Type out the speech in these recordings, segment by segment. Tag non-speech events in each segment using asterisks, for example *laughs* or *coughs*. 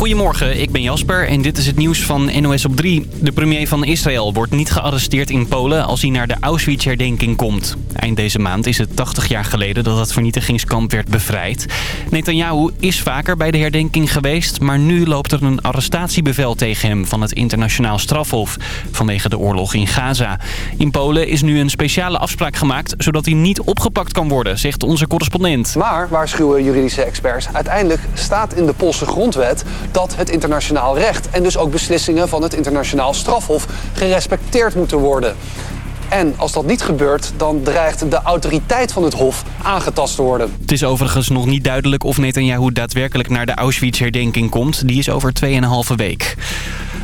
Goedemorgen, ik ben Jasper en dit is het nieuws van NOS op 3. De premier van Israël wordt niet gearresteerd in Polen als hij naar de Auschwitz-herdenking komt. Eind deze maand is het 80 jaar geleden dat het vernietigingskamp werd bevrijd. Netanyahu is vaker bij de herdenking geweest, maar nu loopt er een arrestatiebevel tegen hem van het internationaal strafhof vanwege de oorlog in Gaza. In Polen is nu een speciale afspraak gemaakt zodat hij niet opgepakt kan worden, zegt onze correspondent. Maar, waarschuwen juridische experts, uiteindelijk staat in de Poolse grondwet dat het internationaal recht en dus ook beslissingen van het internationaal strafhof gerespecteerd moeten worden. En als dat niet gebeurt, dan dreigt de autoriteit van het Hof aangetast te worden. Het is overigens nog niet duidelijk of Netanyahu daadwerkelijk naar de Auschwitz-herdenking komt. Die is over 2,5 week.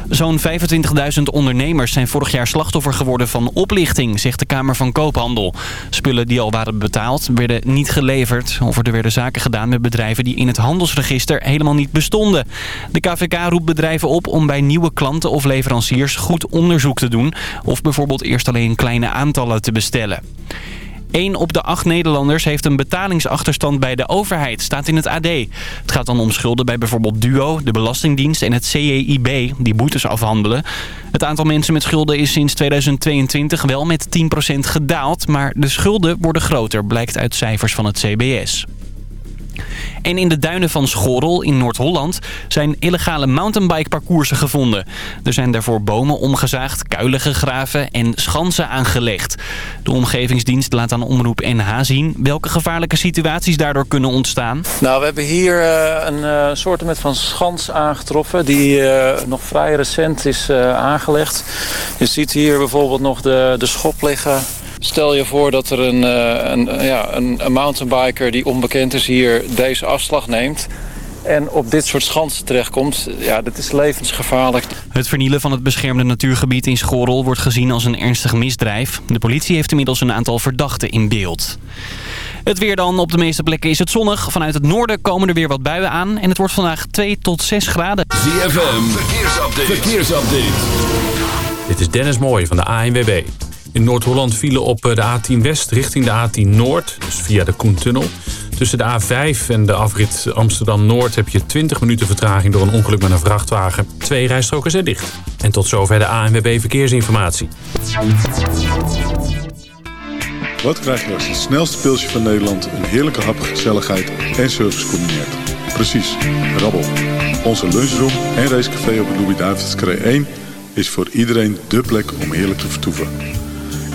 Zo'n 25.000 ondernemers zijn vorig jaar slachtoffer geworden van oplichting, zegt de Kamer van Koophandel. Spullen die al waren betaald werden niet geleverd. Of er werden zaken gedaan met bedrijven die in het handelsregister helemaal niet bestonden. De KVK roept bedrijven op om bij nieuwe klanten of leveranciers goed onderzoek te doen. Of bijvoorbeeld eerst alleen kleine aantallen te bestellen. 1 op de 8 Nederlanders heeft een betalingsachterstand bij de overheid, staat in het AD. Het gaat dan om schulden bij bijvoorbeeld Duo, de Belastingdienst en het CEIB, die boetes afhandelen. Het aantal mensen met schulden is sinds 2022 wel met 10% gedaald, maar de schulden worden groter, blijkt uit cijfers van het CBS. En in de duinen van Schorrel in Noord-Holland zijn illegale mountainbikeparcoursen gevonden. Er zijn daarvoor bomen omgezaagd, kuilen gegraven en schansen aangelegd. De omgevingsdienst laat aan Omroep NH zien welke gevaarlijke situaties daardoor kunnen ontstaan. Nou, we hebben hier uh, een uh, soort van schans aangetroffen die uh, nog vrij recent is aangelegd. Je ziet hier bijvoorbeeld nog de, de schop liggen. Stel je voor dat er een, een, ja, een, een mountainbiker die onbekend is hier deze afslag neemt en op dit soort schansen terechtkomt, ja, dat is levensgevaarlijk. Het vernielen van het beschermde natuurgebied in Schorrel wordt gezien als een ernstig misdrijf. De politie heeft inmiddels een aantal verdachten in beeld. Het weer dan. Op de meeste plekken is het zonnig. Vanuit het noorden komen er weer wat buien aan. En het wordt vandaag 2 tot 6 graden. ZFM, verkeersupdate. verkeersupdate. Dit is Dennis Mooij van de ANWB. In Noord-Holland vielen op de A10 West richting de A10 Noord, dus via de Koentunnel. Tussen de A5 en de afrit Amsterdam-Noord heb je 20 minuten vertraging door een ongeluk met een vrachtwagen. Twee rijstroken zijn dicht. En tot zover de ANWB Verkeersinformatie. Wat krijg je als het snelste pilsje van Nederland een heerlijke hap, gezelligheid en service combineert? Precies, rabbel. Onze lunchroom en racecafé op de Louis-David's 1 is voor iedereen dé plek om heerlijk te vertoeven.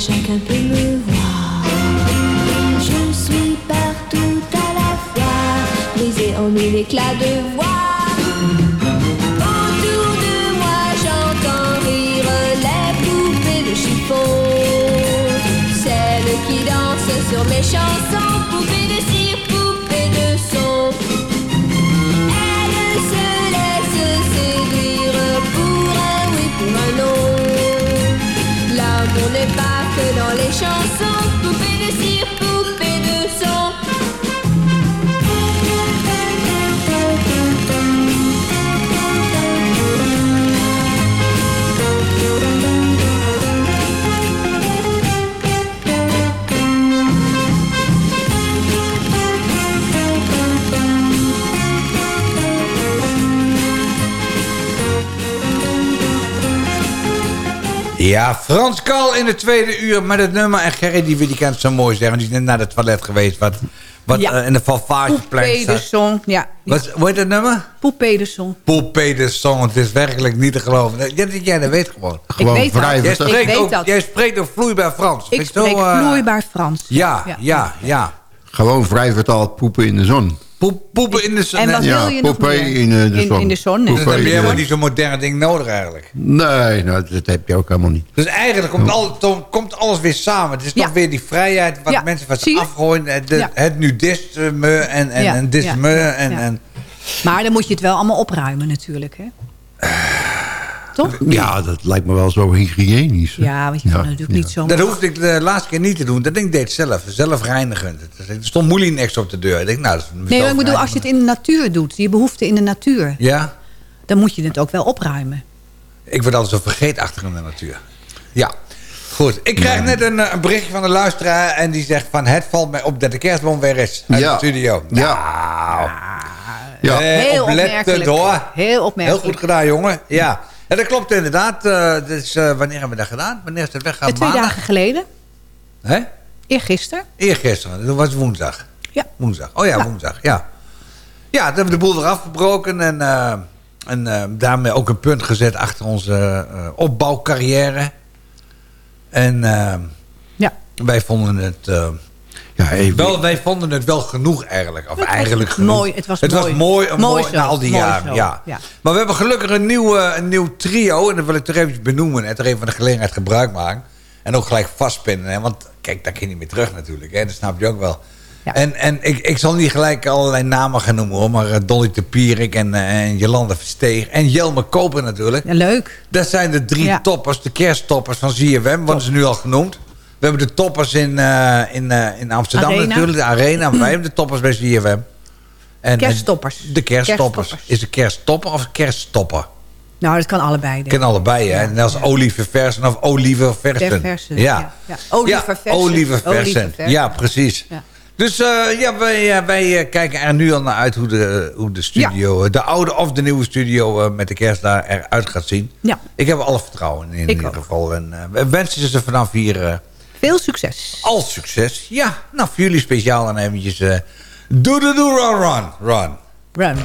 Chacun peut me voir. Je suis partout à la fois, brisée en mille éclats de voix. Autour de moi, j'entends rire les poupées de chiffon. Celles qui dansent sur mes chansons, Ja, Frans Kal in het tweede uur met het nummer. En Gerry die, die kan het zo mooi zeggen. Die is net naar het toilet geweest. Wat, wat Ja. eh, in de Valvageplein Poupée de staat. Song. Ja. Wat, hoe heet dat nummer? Poupée de Song. De Song. Het is werkelijk niet te geloven. Jij, jij dat weet gewoon. Gewoon weet dat. Jij wrijvend. Ik spreekt, weet ook, dat. jij spreekt ook vloeibaar Frans. Ik zo, spreek eh, vloeibaar Frans. Ja, ja, ja. Gewoon vrij vertaald poepen in de zon. Poepen in de zon. En wat ja, wil je nog poepé meer? in, eh, de zon. in de zon, hè? Dus dan heb je helemaal eh, niet zo'n moderne ding nodig eigenlijk. Nee, nou, dat heb je ook helemaal niet. Dus eigenlijk komt, al, to- komt alles weer samen. Het is toch weer die vrijheid wat Ja, mensen wat zie je? afgooien. Het, de- Ja. het nudisme en, en, Ja, en disme. ja, En, ja. en, Maar dan moet je het wel allemaal opruimen natuurlijk. Hè? Toch? Ja, dat lijkt me wel zo hygiënisch. hè. Ja, want je kan natuurlijk niet zo... Dat hoefde ik de laatste keer niet te doen. Dat ding deed ik zelf. Zelfreinigend. Er stond Moulinex op de deur. Ik denk, nou, dat is Nee, maar ik bedoel, als je het in de natuur doet, je behoefte in de natuur, Ja? dan moet je het ook wel opruimen. Ik word altijd zo vergeetachtig in de natuur. Ja. Goed. Ik krijg net een, eh, een berichtje van de luisteraar. En die zegt van, het valt mij op dat de kerstboom weer is. Uit Ja. de studio. Ja. Nou. Ja. Eh, Heel oplettend opmerkelijk. hoor. Heel Heel opmerkelijk. goed gedaan, jongen. Ja. En dat klopt inderdaad. Eh, dus, eh, wanneer hebben we dat gedaan? Wanneer is het weggegaan? Eh, twee Maandag? dagen geleden, Hè? eergisteren. Eergisteren. Dat was woensdag. Ja. Woensdag. Oh ja, woensdag. Ja. Ja, toen hebben we de boel weer afgebroken. En, en daarmee ook een punt gezet achter onze opbouwcarrière. En Ja. wij vonden het... Ja, even. wel, wij vonden het wel genoeg eigenlijk. Of Het eigenlijk genoeg. mooi, het was het mooi. was mooi, Mooi mooi zo, na al die jaren. Ja. ja. Maar we hebben gelukkig een nieuw, eh, een nieuw trio. En dat wil ik toch eventjes benoemen. En toch even van de gelegenheid gebruik maken. En ook gelijk vastpinnen. Hè? Want kijk, daar kun je niet meer terug natuurlijk. Hè? Dat snap je ook wel. En, en ik, ik zal niet gelijk allerlei namen gaan noemen hoor. Maar eh, Dolly de Pierik en, eh, en Jolanda Versteeg. En Jelme Koper natuurlijk. Ja, leuk. Dat zijn de drie Ja. toppers. De kersttoppers van ZFM. Worden ze nu al genoemd. We hebben de toppers in, eh, in, eh, in Amsterdam Arena. natuurlijk. De Arena. *clears throat* Wij hebben de toppers bij ZFM. En, Kersttoppers. en De kersttoppers. Kersttoppers. Is de kersttopper of kerststopper? Nou, dat kan allebei. denk ik. Kennen allebei, hè? En als Oliver Versen of Oliver Versen. Ja. ja. Ja. Oliver Versen. Oliver Versen. Ja, precies. Ja. Dus eh, ja, wij, wij kijken er nu al naar uit hoe de, hoe de studio... De oude of de nieuwe studio met de kerst daar eruit gaat zien. Ja. Ik heb er alle vertrouwen in, in ieder geval. En eh, we wensen ze vanaf hier Veel succes. al succes. Ja, nou voor jullie speciaal dan eventjes... eh doe, doe, doe, run, run, run. Run.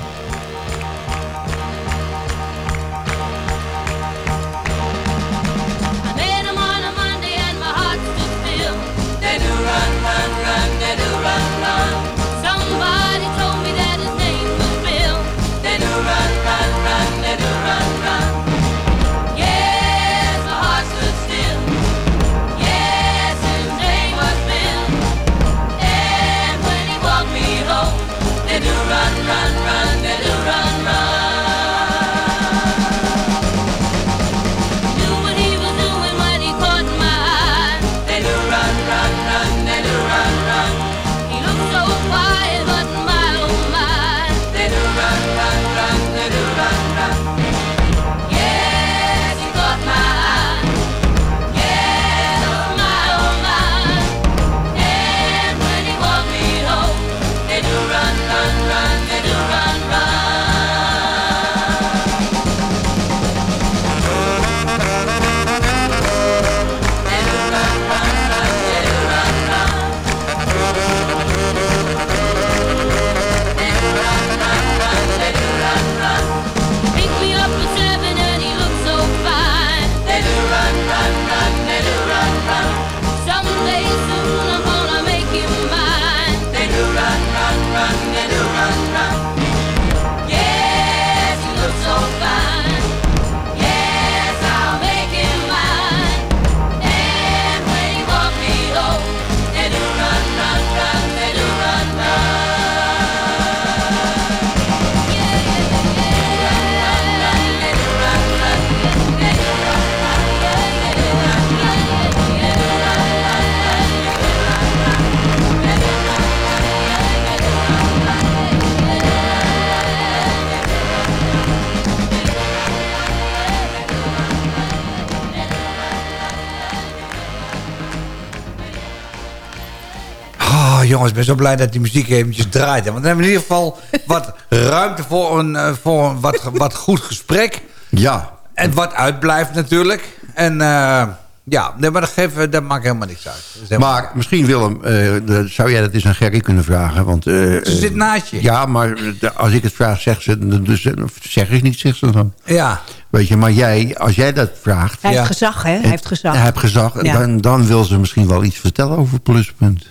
Jongens, ik ben zo blij dat die muziek eventjes draait. hè. Want dan hebben we in ieder geval wat ruimte voor een, eh, voor een wat, wat goed gesprek. Ja. En wat uitblijft natuurlijk. En eh, ja, nee, maar dat, geeft, dat maakt helemaal niks uit. Helemaal- Maar misschien Willem, eh, de- zou jij dat eens aan Gerry kunnen vragen? Want, eh, Ze zit naast je. Ja, maar als ik het vraag, zegt ze, dan- dus, zeg ik niet, zegt ze dan. Ja. Weet je, maar jij, als jij dat vraagt... Hij Ja. heeft gezag, hè? Hij heeft gezag. Hij heeft gezag. Ja. Dan, dan wil ze misschien wel iets vertellen over Pluspunt.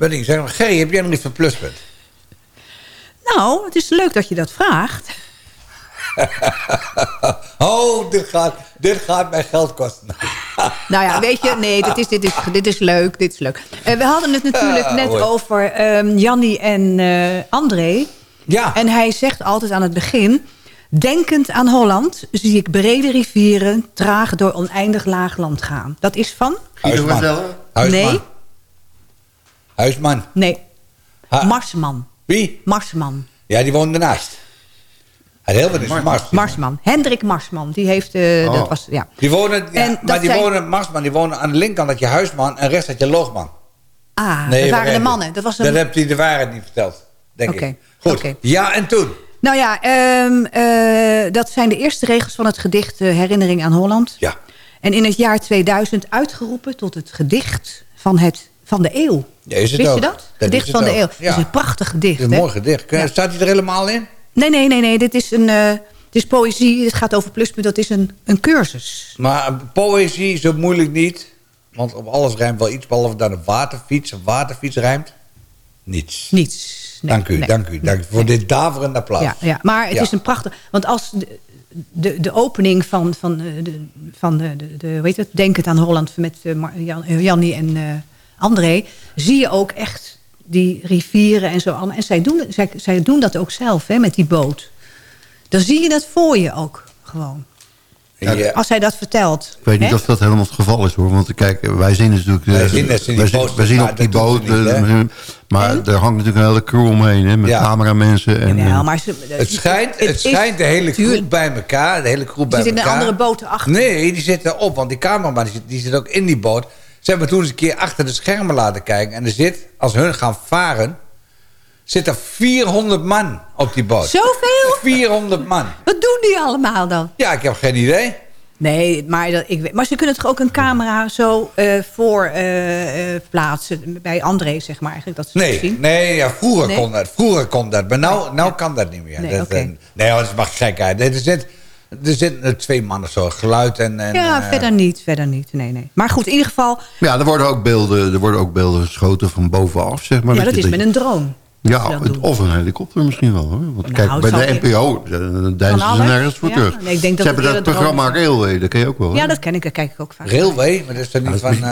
Weet ik, zeg maar, Gerry, heb jij nog iets van pluspunt? Nou, het is leuk dat je dat vraagt. *laughs* oh, dit gaat, dit gaat mij geld kosten. *laughs* Nou ja, weet je, nee, dit is, dit is, dit is leuk, dit is leuk. Eh, we hadden het natuurlijk *laughs* net over ehm Jannie en eh, André. Ja. En hij zegt altijd aan het begin... Denkend aan Holland zie ik brede rivieren... traag door oneindig laag land gaan. Dat is van? Huisman. Nee, Huisman. nee. Ha- Marsman. Wie? Marsman. Ja, die woont ernaast. Hij heel wat is Mars. Marsman. Hendrik Marsman. Die heeft... eh, Oh. dat was, ja. Die wonen, ja, En maar die zijn- wonen, Marsman, die wonen aan de linkerkant dat je huisman en rechts dat je loogman. Ah, Nee, dat waren de je. mannen. Dat was een... Dat hebt hij de waarheid niet verteld, denk Oké, ik. Goed, oké. ja en toen? Nou ja, ehm, eh, dat zijn de eerste regels van het gedicht eh, Herinnering aan Holland. Ja. En in het jaar 2000 uitgeroepen tot het gedicht van, het, van de eeuw. Ja, is het Wist ook. je dat? Dat gedicht van de eeuw. Ja. Dat is een prachtig gedicht. Een hè? mooi gedicht. Staat hij er helemaal in? Nee, nee, nee, nee. Dit is, een, eh, het is poëzie. Het gaat over pluspunt. Dat is een, een cursus. Maar poëzie is zo moeilijk niet. Want op alles rijmt wel iets, behalve dat een waterfiets. Een waterfiets rijmt. Niets. Niets. Nee, dank u, nee. dank u. Dank voor dit daverende applaus. Ja, ja, maar het Ja. is een prachtig... Want als de, de, de opening van, van, eh, de, van de, de, de, heet het, Denk het aan Holland... met eh, eh, Jannie en eh, André... zie je ook echt die rivieren en zo. allemaal. En zij doen, zij, zij doen dat ook zelf, hè, met die boot. Dan zie je het voor je ook, gewoon. Ja. Als hij dat vertelt. Ik weet niet of dat helemaal het geval is hoor. Want kijk, wij zien natuurlijk... Wij eh, zien dat wij zien- boot wij zien staan, op die dat boot... niet, eh, maar er hangt natuurlijk een hele crew omheen. Hè, met Ja. cameramensen. En, Jawel, eh, maar ze, Het schijnt, het is- schijnt de hele tuurlijk. groep bij elkaar. De hele groep bij zit in een elkaar. andere boot erachter. Nee, die zitten op. Want die cameraman die zit, die zit ook in die boot. Ze hebben toen eens een keer achter de schermen laten kijken. En er zit, als hun gaan varen... zit er 400 man op die boot. Zoveel? 400 man. Wat doen die allemaal dan? Ja, ik heb geen idee. Nee, maar, dat, ik weet, maar ze kunnen toch ook een camera zo eh, voor eh, eh, plaatsen bij André, zeg maar, eigenlijk, dat ze Nee, zien? nee ja, vroeger Nee? kon dat. Vroeger kon dat. Maar nou, nou kan dat niet meer. Nee, dat, nee, dat is maar gekheid. Nee, er zitten er zitten twee mannen zo. Geluid en... en ja, eh, verder niet, verder niet. Nee, nee. Maar goed, in ieder geval, ja, er worden, ook beelden, er worden ook beelden geschoten van bovenaf, zeg maar. ja, Dat dat je- is met een drone. Ja, het- of een helikopter misschien wel. Hoor. Want Nou, kijk, het bij de NPO, eh, dan deinzen ze nergens voor Ja, terug. nee, ik denk dat ze hebben het dat programma droom Railway, dat ken je ook wel. hè? Ja, dat ken ik, dat kijk ik ook vaak. Railway, maar dat is toch niet Ja, van dat is eh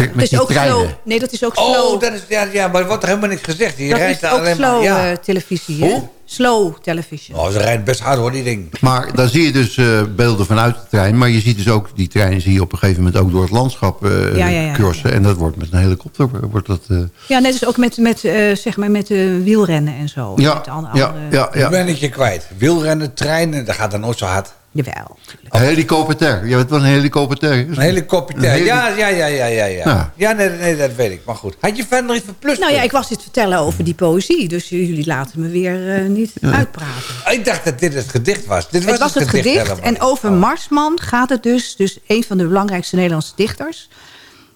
met- dat is ook slow. Nee, dat is ook slow. Oh, dat is, ja, ja, maar er wordt er helemaal niks gezegd. Die dat rijdt is ook alleen maar... slow Ja. eh, televisie, hè? Hoe? Slow televisie. Oh, ze rijdt best hard hoor, die ding. Maar dan zie je dus eh, beelden vanuit de trein. Maar je ziet dus ook, die trein zie je op een gegeven moment ook door het landschap eh Ja, ja, ja, cursen. En dat wordt met een helikopter. Wordt dat, eh, Ja, net als ook met, met, eh, zeg maar met eh, wielrennen en zo. ja, ja, andere- ja, Ik ja. ben het je kwijt. Wielrennen, treinen, dat gaat dan nooit zo hard. Jawel. Een helikopter. Je weet wat een helikopter is? Een helikopter. Een heli- Ja, ja, ja, ja, ja. Ja, Ja. ja nee, nee, dat weet ik. Maar goed. Had je verder iets voor plus? Nou ja, ik was dit vertellen over die poëzie. Dus jullie laten me weer eh, niet uitpraten. Ik dacht dat dit het gedicht was. Dit was het was het gedicht. helemaal En over Oh. Marsman gaat het dus. Dus een van de belangrijkste Nederlandse dichters.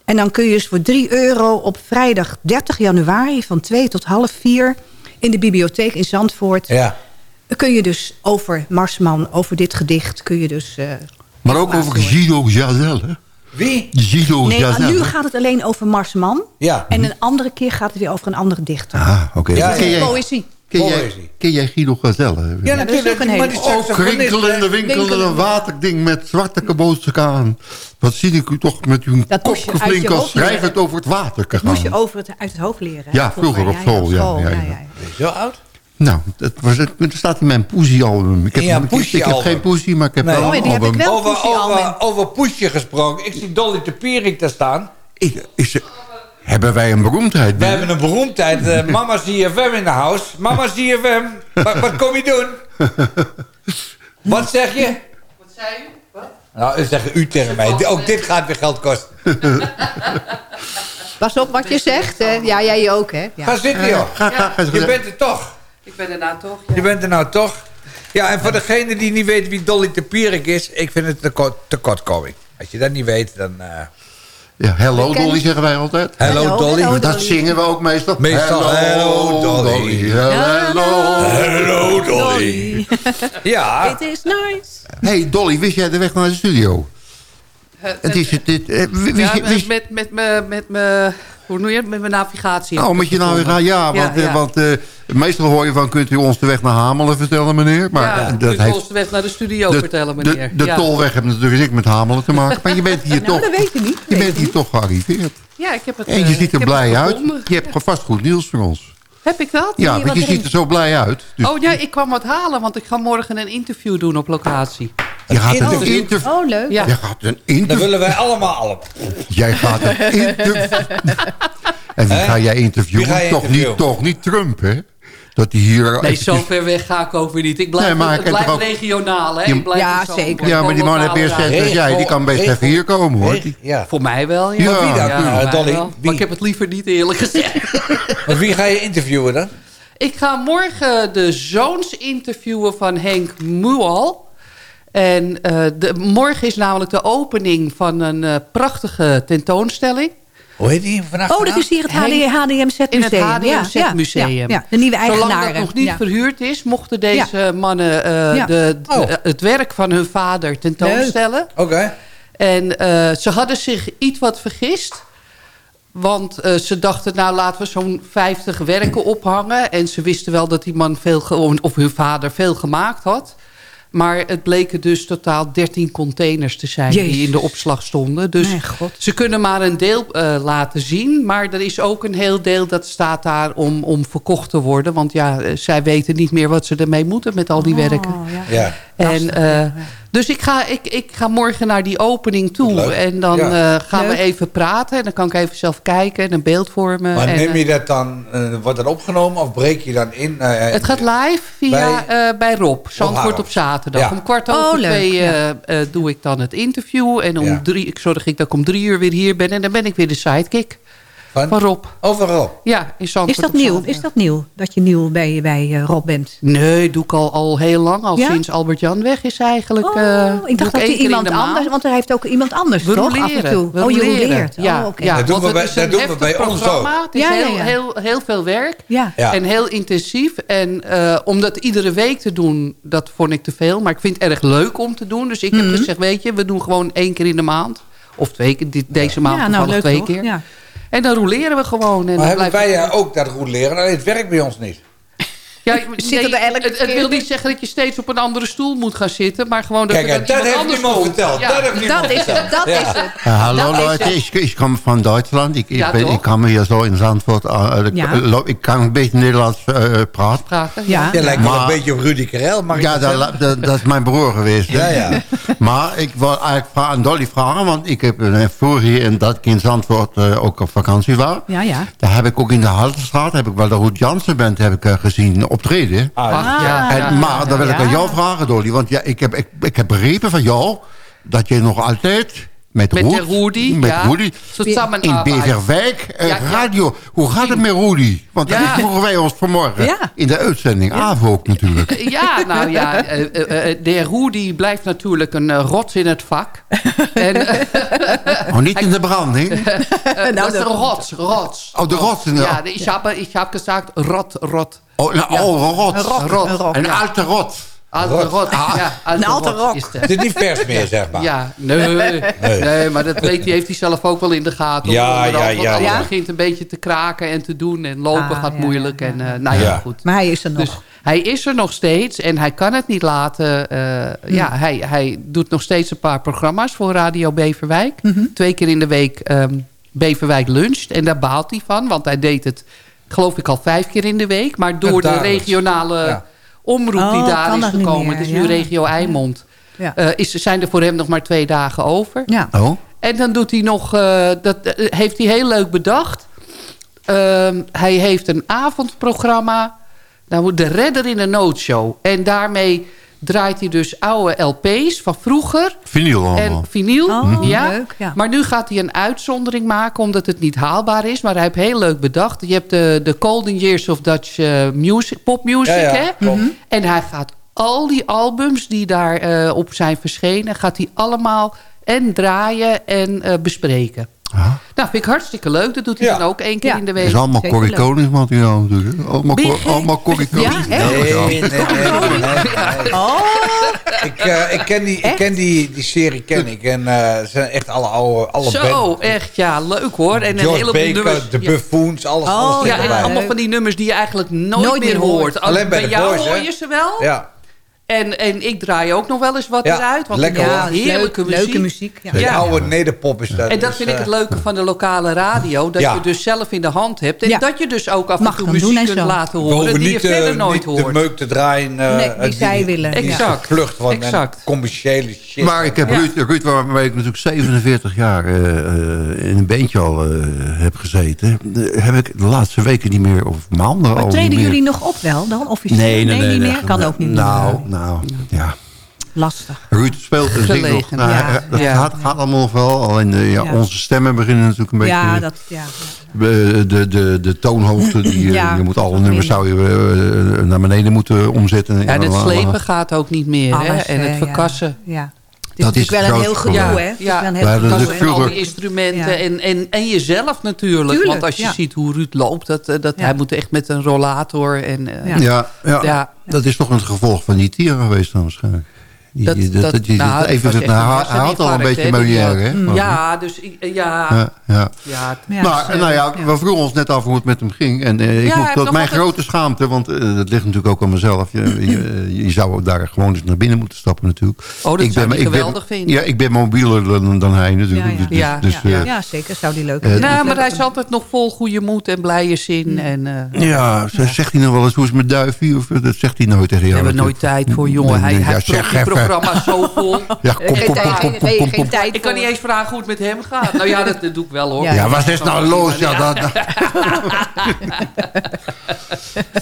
En dan kun je dus voor 3 euro op vrijdag 30 januari... van 2 tot half 4 in de bibliotheek in Zandvoort... Ja. Kun je dus over Marsman, over dit gedicht... kun je dus... eh, Maar ook over Guido Jazel. hè? Wie? Guido Nee, Jazel. nu gaat het alleen over Marsman. Ja. En een andere keer gaat het weer over een andere dichter. Ah, oké. Ja, Ken ja. Poëzie. Ken jij, Poëzie. ken jij Guido Gazel? Ja, dat is natuurlijk. ook een maar hele- Oh, krinkelende, winkelende Winkelende. waterding met zwarte kaboutskaken. Wat zie ik u toch met uw je kopgeflink als het over het water Dat moest je over het, uit het hoofd leren. Ja, vroeger op school, ja, ja, ja. Zo oud? Nou, dat, was dat staat in mijn poesie-album. Ik heb, Ja, ik, ik heb geen poesie, maar ik heb Nee. wel een die heb ik album. wel. Over, over, over Poesje gesproken. Ik zie Dolly de Pierik daar staan. Ik- is, hebben wij een beroemdheid? We hebben een beroemdheid. eh, *laughs* Mama ZFM in de house. Mama ZFM. Wat, wat kom je doen? *laughs* Wat zeg je? Wat zei u? Wat? Nou, u zegt u tegen mij. Ook dit gaat weer geld kosten. Pas op wat je zegt. Hè? Ja, jij ook, hè? Ja. Ga zitten, joh. Ga, Je bent er toch. Ik ben er nou toch. Ja. Je bent er nou toch. Ja, en voor degene die niet weet wie Dolly de Pierik is... ik vind het tekort- tekortkoming. Als je dat niet weet, dan... eh, Ja, hello Dolly zeggen wij altijd. Hello, Hello, Dolly. hello, Dat Dolly. zingen we ook meestal. Meestal, hello, Dolly. Hello, Hello, Dolly. Ja. *laughs* It is nice. Hey Dolly, wist jij de weg naar de studio? Het is het, dit, eh, wist Ja, je- wist- met, met, met, met, met, hoe noem je het? Met mijn navigatie. Oh, moet je nou? Ja, want, eh, want eh, meestal hoor je van... kunt u ons de weg naar Hamelen vertellen, meneer? Maar ja, dat dat heeft... ons de weg naar de studio de, vertellen, de, meneer. de ja. tolweg heeft natuurlijk niks met Hamelen te maken. Maar je bent hier *laughs* Nou, toch... dat weet je niet, Je weet bent hier toch gearriveerd. Ja, ik heb het En je eh, ziet er heb blij uit. Je hebt vast goed nieuws voor ons. Heb ik dat? Ja, want je ziet heb er zo blij uit. Dus Oh ja, ik kwam wat halen, want ik ga morgen een interview doen op locatie. Je gaat een interview? interview... Oh, leuk. Ja. Gaat een Dan interview... willen wij allemaal op. Jij gaat een *laughs* interview... En wie ga jij interviewen? Ga toch? Niet, toch niet Trump, hè? Dat hij hier... Nee, zo ver weg ga ik ook weer niet. Ik blijf, Nee, maar ik ook- regionaal, hè? Ik blijf Ja, zeker. Ja, maar die man heeft meer lokale cent dan jij. Die kan best Regel- even hier komen, hoor. Ja. Voor mij wel, ja. Ja. Wie dan? Ja, Nou, wie? Maar ik heb het liever niet eerlijk gezegd. *laughs* Want wie ga je interviewen dan? Ik ga morgen de zoons interviewen van Henk Mual. En eh, de, morgen is namelijk de opening van een eh, prachtige tentoonstelling. Hoe heet die vannacht? Oh, dat is hier het Henk- HD, HDMZ Museum. In het HDMZ ja, ja, Museum. Ja, ja, de nieuwe Zolang eigenaren. dat nog niet ja. verhuurd is, mochten deze mannen eh, Ja. de, de- Oh. het werk van hun vader tentoonstellen. Oké. En eh, ze hadden zich iets wat vergist. Want eh, ze dachten, nou laten we zo'n 50 werken ophangen. En ze wisten wel dat die man veel, of hun vader veel gemaakt had. Maar het bleken dus totaal 13 containers te zijn Jezus. die in de opslag stonden. Dus ze kunnen maar een deel eh, laten zien. Maar er is ook een heel deel dat staat daar om, om verkocht te worden. Want ja, eh, zij weten niet meer wat ze ermee moeten met al die werken. Oh, ja. Ja. En, eh, dus ik ga, ik, ik ga morgen naar die opening toe. Leuk. En dan Ja. eh, gaan Leuk. we even praten. En dan kan ik even zelf kijken en een beeld vormen. Maar en, neem eh, je dat dan, eh, wordt dat opgenomen of breek je dan in? eh, het gaat live via, bij, bij Rob. Zandvoort op zaterdag. Ja. Om kwart Oh, over leuk, twee ja. doe ik dan het interview. En om Ja. drie, ik zorg ik dat ik om drie uur weer hier ben. En dan ben ik weer de sidekick Van? van Rob. Overal. Ja, in Zandvoort Is dat nieuw? Is dat nieuw? Dat je nieuw bij, bij eh, Rob bent? Nee, doe ik al, al heel lang. Al Ja? sinds Albert Jan weg is eigenlijk. Oh, eh, ik dacht dat hij iemand anders... Want hij heeft ook iemand anders, We toch? Af en toe. We oh, je roleert. Ja, Oh, ja, Dat doen we bij- is dat een doen we heftig bij ons programma. Het is Ja, ja, heel, ja. Heel, heel veel werk. Ja. Ja. En heel intensief. En eh, om dat iedere week te doen, dat vond ik te veel. Maar ik vind het erg leuk om te doen. Dus ik Mhm. heb gezegd, weet je, we doen gewoon één keer in de maand. Of twee keer, dit, deze maand Ja, nou, leuk twee toch? keer. Ja. En dan roleren we gewoon. En Maar dan hebben blijft wij ook dat goed leren? Alleen het werkt bij ons niet. Ja, *laughs* zitten nee, er elke het, wil niet zeggen dat je steeds op een andere stoel moet gaan zitten. Maar gewoon dat Kijk, dan dat iemand heeft anders niemand verteld. Ja. Dat heeft Dat is verteld. het, dat Ja. is het. Ja, hallo Dat is Leute, het. ich, ich komme von Deutschland. Ik, ik, Ja, ben, ik kan hier zo in Zandvoort... eh, ik- Ja. lo- ik kan een beetje Nederlands eh, praten. Praten. Ja. Je lijkt wel Maar- een beetje op Rudy Karel, mag ik Ja, dat dat, dat, dat is mijn broer geweest. Ja, ja. *laughs* Maar ik wil eigenlijk aan Dolly vragen... want ik heb een vroeger hier in dat ik in Zandvoort eh, ook op vakantie was... Ja, ja. daar heb ik ook in de Haltestraat... heb ik wel de Ruud Jansen band heb ik, eh, gezien optreden. Ach, ja, En, ja, maar dan wil ik aan jou vragen, Dolly. Want ja, ik, heb, ik, ik heb begrepen van jou... dat je nog altijd met, Met Ruud, de Rudy, met ja. Rudy in. Beverwijk eh, Ja, ja. radio... Hoe gaat het met Rudy? Want dat Ja. vroegen wij ons vanmorgen Ja. in de uitzending. AVO ook natuurlijk. *laughs* Ja, nou ja, eh, eh, de heer Rudy blijft natuurlijk een rots in het vak. *laughs* en, Oh, niet in de branding. *laughs* dat is een dat- rots, rots. Oh, de rots in de... Ja, ik heb, ik heb gezegd rot, rot. Oh, nou, oh, een rot. Een rot, Rot, een rot. Een ja. alte rot. Alte rot, ja. Een alte is Het is niet vers meer, zeg maar. Ja, *laughs* nee, nee. maar dat weet, hij heeft hij zelf ook wel in de gaten. Ja, ja, ja, ja. begint een beetje te kraken en te doen. En lopen Ah, gaat ja, moeilijk. ja, En, ja. eh, nou ja, Ja. goed. Maar hij is er nog. Dus hij is er nog steeds en hij kan het niet laten. eh, Ja, hij, hij doet nog steeds een paar programma's voor Radio Beverwijk. Twee keer in de week ehm, Beverwijk luncht. En daar baalt hij van, want hij deed het geloof ik al vijf keer in de week. Maar door de regionale Ja. omroep die Oh, daar is gekomen. meer, Het is nu regio Eimond. Ja. Eh, is, zijn er voor hem nog maar twee dagen over. ja. Oh, En dan doet hij nog, eh, dat eh, heeft hij heel leuk bedacht. Ehm, hij heeft een avondprogramma, nou, De Redder in een Noodshow. En daarmee draait hij dus oude LP's van vroeger. vinyl allemaal. En vinyl, Oh, ja. leuk, ja. Maar nu gaat hij een uitzondering maken, omdat het niet haalbaar is. Maar hij heeft heel leuk bedacht. Je hebt de, de Golden Years of Dutch eh, music, popmusic, Ja, ja, hè? klopt. Mhm. En hij gaat al die albums die daar eh, op zijn verschenen... gaat hij allemaal en draaien en eh, bespreken. Nou, vind ik hartstikke leuk. Dat doet hij dan ook één keer in de week. Het is allemaal Corrie. Konings materiaal natuurlijk. Allemaal, Cor- allemaal Corrie Ja, Konings. echt? Nee, nee, nee, nee, nee. Oh, Ik, eh, ik ken, die, ik ken die, die serie ken ik. En eh, zijn echt alle oude... Alle Zo, band- echt, ja, leuk hoor. En een George heleboel Baker, nummers. de ja. Buffoons, alles, Oh, alles Ja, en allemaal van die nummers die je eigenlijk nooit, Nooit meer meer hoort. Alleen bij bij de jou boys, hoor je ze wel. Ja, En, en ik draai ook nog wel eens wat Ja, eruit. Want lekker, ja, heerlijke leuk, muziek. leuke muziek. Ja. de Ja. oude nederpop is dat. En dat Dus, vind ik eh, het leuke van de lokale radio. Dat Ja. je dus zelf in de hand hebt. En Ja. dat je dus ook af en Mag toe muziek kunt zo. laten horen die je niet, verder eh, nooit niet de hoort. meuk te draaien. eh, Nee, die zij willen. Exact. vlucht van Exact. commerciële shit. Maar ik heb Ja. Ruud, Ruud, waarmee ik natuurlijk 47 jaar eh, eh, in een bandje al eh, heb gezeten... eh, heb ik de laatste weken niet meer, of maanden al Maar niet treden jullie nog op wel dan? Officieel? Nee, nee, nee. niet meer? Kan ook niet Nou, meer. nou, ja. Lastig. Ruud speelt en zingt nog. Nou, ja. eh, dat Ja. gaat, gaat allemaal nog wel. Alleen ja, Ja. onze stemmen beginnen natuurlijk een beetje... Ja, dat, ja. eh, de, de, de toonhoogte, die, eh, Ja, je moet alle nummers zou je eh, naar beneden moeten omzetten. Ja, en het slepen gaat ook niet meer. hè? En het ja. verkassen. Ja. Het is Dat is natuurlijk wel een heel gedoe, probleem. hè? Ja, wel een Ja, heel gedoe? En al die instrumenten Ja. en, en, en jezelf natuurlijk. Tuurlijk, Want als je ja. ziet hoe Ruud loopt, dat, eh, dat Ja. hij moet echt met een rollator. En, eh, Ja. Ja, ja, Ja. dat is toch een gevolg van die tieren geweest dan waarschijnlijk. Die, Dat- dat, dat- dat, die- nou, dat het even, echt nou, al een beetje Molière, hè? Mm. Ja, dus ik- ja, ja, Ja, ja. het- maar dus, nou ja, we vroegen ons net af hoe het met hem ging. En eh, ik moet tot mijn altijd- grote schaamte, want eh, dat ligt natuurlijk ook aan mezelf. Je, je, *laughs* je zou daar gewoon eens naar binnen moeten stappen natuurlijk. Oh, dat zou hij ik geweldig vinden. Ja, ik ben mobieler dan, dan hij natuurlijk. Ja, ja. Dus, Ja, dus, ja, eh, Ja, zeker. Zou die leuk vinden. nou, maar hij is altijd nog vol goede moed en blije zin. En, eh ja, zegt hij nog wel eens hoe is het met Duifie? Of, dat zegt hij nooit tegen we jou. hebben nooit tijd voor, jongen. Hij, hij programma zo vol. Ja, kom, kom, Geen kom, tijd, kom, geen- tijd Ik kan niet eens vragen hoe het met hem gaat. Nou ja, dat, dat doe ik wel hoor. Ja. Ja, wat is nou los? Ja, dat, *laughs* *laughs*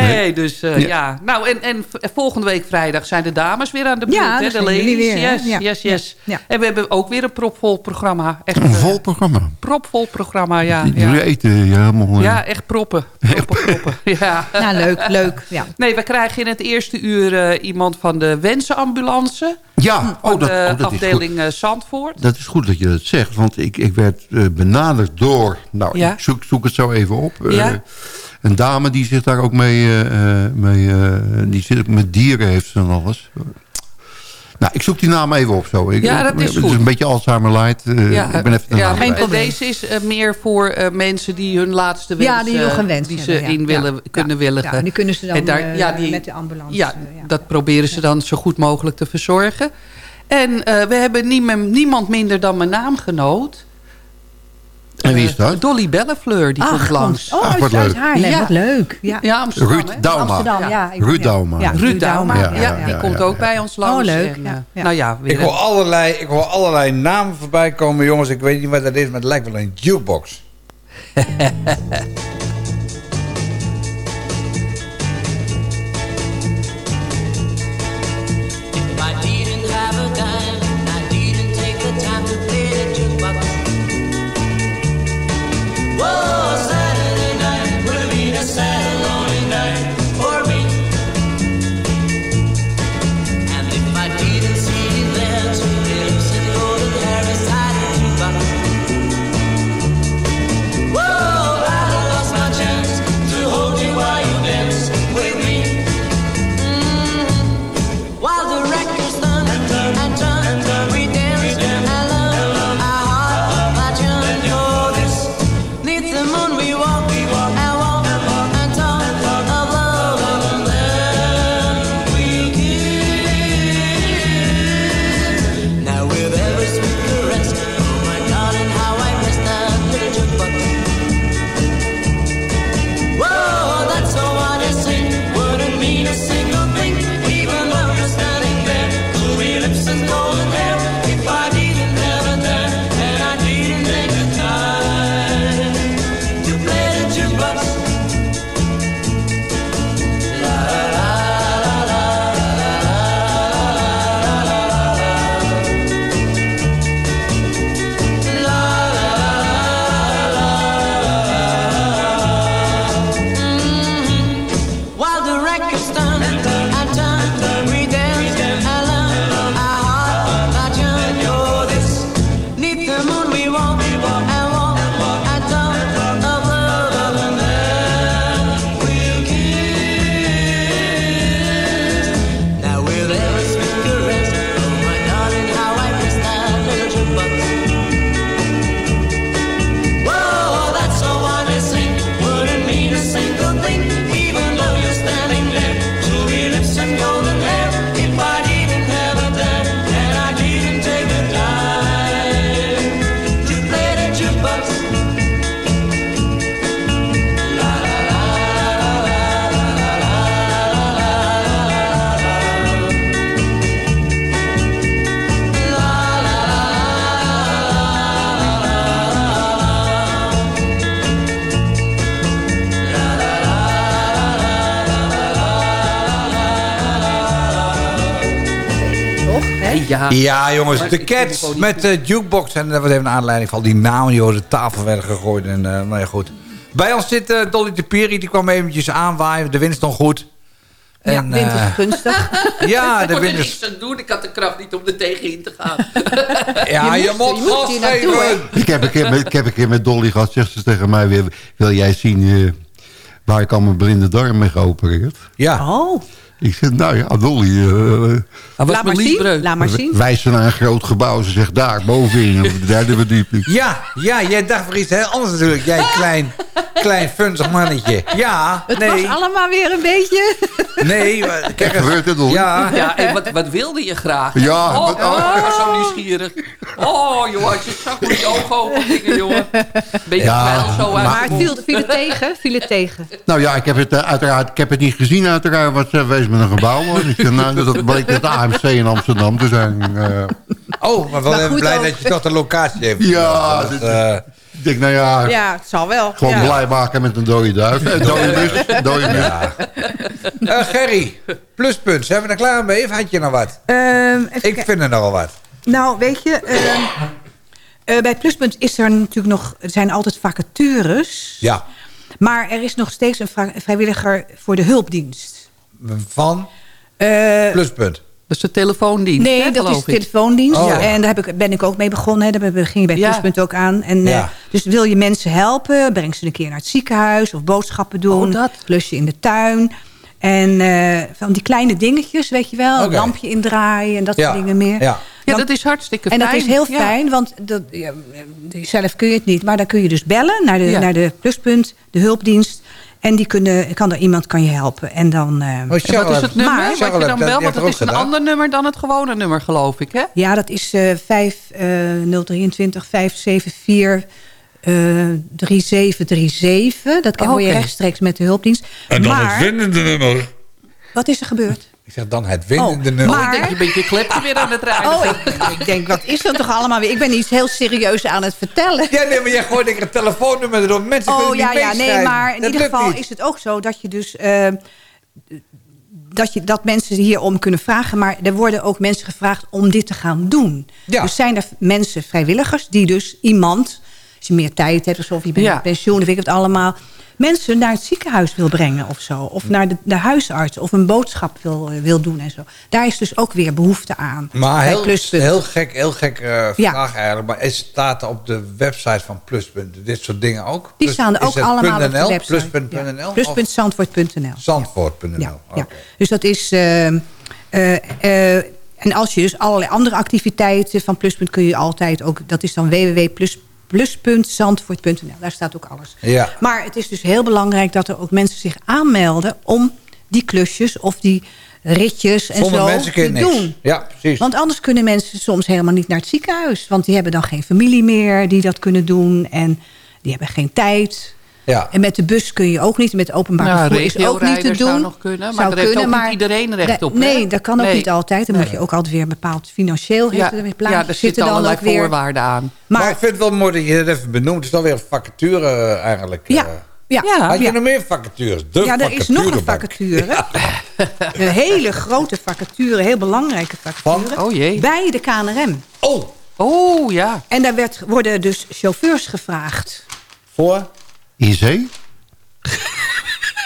Nee, dus eh, ja. Nou, en, en volgende week vrijdag zijn de dames weer aan de beurt. Ja, hè? De ladies. weer, yes, Ja. yes, yes. En we hebben ook weer een propvol programma. Echt een eh, vol programma. propvol programma, ja. Jullie eten ja, helemaal... eh, ja echt proppen. Proppen, *laughs* proppen. Ja. Nou, leuk, leuk. Ja. Nee, we krijgen in het eerste uur iemand van de Wensenambulance. Ja, oh, dat, de oh, dat is goed. afdeling eh, Zandvoort. Dat is goed dat je dat zegt, want ik, ik werd benaderd door... Nou, Ja. ik zoek, zoek het zo even op. Ja. Een dame die zich daar ook mee... eh, eh, mee eh, die zit ook met dieren, heeft ze en alles. Nou, ik zoek die naam even op zo. Ik, Ja, dat is Het goed. is een beetje Alzheimer light. Ja, ik ben even ja, kwijt. Deze is meer voor eh, mensen die hun laatste wens, Ja, die nog een wens die ze hebben, ja. in willen, Ja, kunnen ja, willigen. ja, die kunnen ze dan En daar- ja, die- met de ambulance. Ja, ja. dat proberen ze dan zo goed mogelijk te verzorgen. En eh, we hebben niemand, niemand minder dan mijn naamgenoot. En wie is Eh, dat? Dolly Bellefleur, die Ach, komt langs. Oh, Ach, wat uit leuk. Haarlem. Ja. Wat leuk. Ja. Ja, Amsterdam. Ruud? Dauma. Amsterdam, ja. Ruud. Dauma. Ja, Ruud Dauma, ja, Ja, ja, die ja, komt ja, ook ja. bij ons langs. Oh, leuk, En, ja, eh. Nou ja, Ik hoor, allerlei, ik hoor allerlei namen voorbij komen, jongens. Ik weet niet wat dat is, maar het lijkt wel een jukebox. *laughs* Ja. Ja, jongens, de ik Cats met de jukebox. En dat was even een aanleiding van die namen die over de tafel werden gegooid. En, eh, nou ja, goed. Bij ons zit eh, Dolly de Piri, die kwam eventjes aanwaaien. De wind is nog goed. Ja, En, wind is eh, gunstig. *laughs* Ja, ik *laughs* de er wind is... niks aan doen. Ik had de kracht niet om er tegenin te gaan. *laughs* Ja, je, je moet gas geven. Ik heb, een keer met, ik heb een keer met Dolly gehad, zegt ze tegen mij weer... wil jij zien eh, waar ik al mijn blinde darm mee geopereerd? Ja. Oh, Ik zeg, nou ja, Dolly... eh, was laat maar mijn zien. liesbreuk. Laat maar zien. wijst ze naar een groot gebouw. Ze zegt, daar, bovenin, op de derde verdieping. Ja, ja, jij dacht voor iets heel anders natuurlijk. Jij klein, klein funzig mannetje. Ja, het nee, was allemaal weer een beetje... nee. maar Kijk gebeurd, hè, Dolly? Ja, Ja, en wat, wat wilde je graag? Ja, oh, wat- oh, ik was zo nieuwsgierig. Oh, joh, als je zag hoe je ogen open gingen, jongen. Beetje Ja, vuil zo uit Maar het viel, viel het tegen, viel het tegen. Nou ja, ik heb het eh, uiteraard ik heb het niet gezien uiteraard wat ze wees met een gebouw zeg, nou, dat bleek het AMC in Amsterdam te zijn. eh. Oh, maar wel Maar even blij ook. dat je toch de locatie heeft. Ja, Dat, eh, ik denk, nou ja, Ja, het zal wel. gewoon ja. blij maken met een dode duif. Een dode mus, dode mus. eh, Gerry, pluspunt. Zijn we er klaar mee of had je nog wat? Ehm, even Ik vind er nogal wat. Nou, weet je, ehm, eh, bij Pluspunt is er natuurlijk nog, er zijn altijd vacatures. Ja, Maar er is nog steeds een vrijwilliger voor de hulpdienst. Van Eh, pluspunt. Dat is de telefoondienst, nee, hè, dat is de telefoondienst. Oh. Ja. En daar heb ik, ben ik ook mee begonnen. Hè. Daar begin je bij Ja. Pluspunt ook aan. En, eh, dus wil je mensen helpen, breng ze een keer naar het ziekenhuis... of boodschappen doen, Oh, dat. klusje in de tuin... En eh, van die kleine dingetjes, weet je wel. Een lampje indraaien en dat Ja, soort dingen meer. ja. Dat is hartstikke En fijn. dat is heel Ja. fijn, want dat, ja, zelf kun je het niet. Maar dan kun je dus bellen naar de, Ja. naar de pluspunt, de hulpdienst. En die kunnen, kan er iemand kan je helpen. En dan, Oh, En wat is het nummer Maar- wat je dan dat- belt? Want het is een gedaan. ander nummer dan het gewone nummer, geloof ik, hè? ja, dat is eh 5 eh 023 574 eh 3737. Dat kan hoor je rechtstreeks met de hulpdienst. En dan maar, het winnende nummer. wat is er gebeurd? Ik zeg dan het winnende Oh, nummer. maar- Ik denk je bent je klepje weer aan het rijden. Oh, ik, ik denk, wat is dat toch allemaal weer? Ik ben iets heel serieus aan het vertellen. Ja, nee, maar jij gooit een telefoonnummer erop. Mensen Oh kunnen ja, niet ja, nee, maar in Dat ieder geval niet. is het ook zo dat je dus. eh, dat, je, dat mensen hierom kunnen vragen. Maar er worden ook mensen gevraagd om dit te gaan doen. Ja. Dus zijn er mensen, vrijwilligers, die dus iemand... als je meer tijd hebt of zo, of je bent Ja. met pensioen, of ik het allemaal... mensen naar het ziekenhuis wil brengen of zo. Of naar de, de huisarts, of een boodschap wil, eh, wil doen en zo. Daar is dus ook weer behoefte aan. Maar heel, heel gek, heel gek eh, Ja. vraag eigenlijk. Maar is staat op de website van Pluspunt dit soort dingen ook? Die Plus- staan er ook allemaal op de website. Pluspunt.nl? Pluspuntzandvoort.nl. Zandvoort.nl. Ja. Dus dat is... eh, eh, en als je dus allerlei andere activiteiten van Pluspunt kun je altijd ook... dat is dan www.plus.zandvoort.nl. Daar staat ook alles. Ja. Maar het is dus heel belangrijk dat er ook mensen zich aanmelden... om die klusjes of die ritjes en Zonder zo mensen te niks. doen. Ja, precies. Want anders kunnen mensen soms helemaal niet naar het ziekenhuis. Want die hebben dan geen familie meer die dat kunnen doen. En die hebben geen tijd. Ja. En met de bus kun je ook niet. Met openbaar Ja, vervoer is ook niet te doen. zou nog kunnen, maar Zou daar heeft ook niet iedereen recht Nee, op, hè? Nee, dat kan ook Nee. niet altijd. Dan moet je ook altijd weer bepaald financieel heeft Ja, weer ja, er zitten allerlei voorwaarden aan. Maar, Maar ik vind het wel mooi dat je het even benoemt. Het is alweer een vacature eh, eigenlijk. ja, eh. ja, Ja. Had je ja. nog meer vacatures? De ja, er is nog een vacature. *laughs* Een hele grote vacature, heel belangrijke vacature. Oh jee. Bij de KNRM. Oh, Oh ja. En daar werd, worden dus chauffeurs gevraagd. voor? In zee?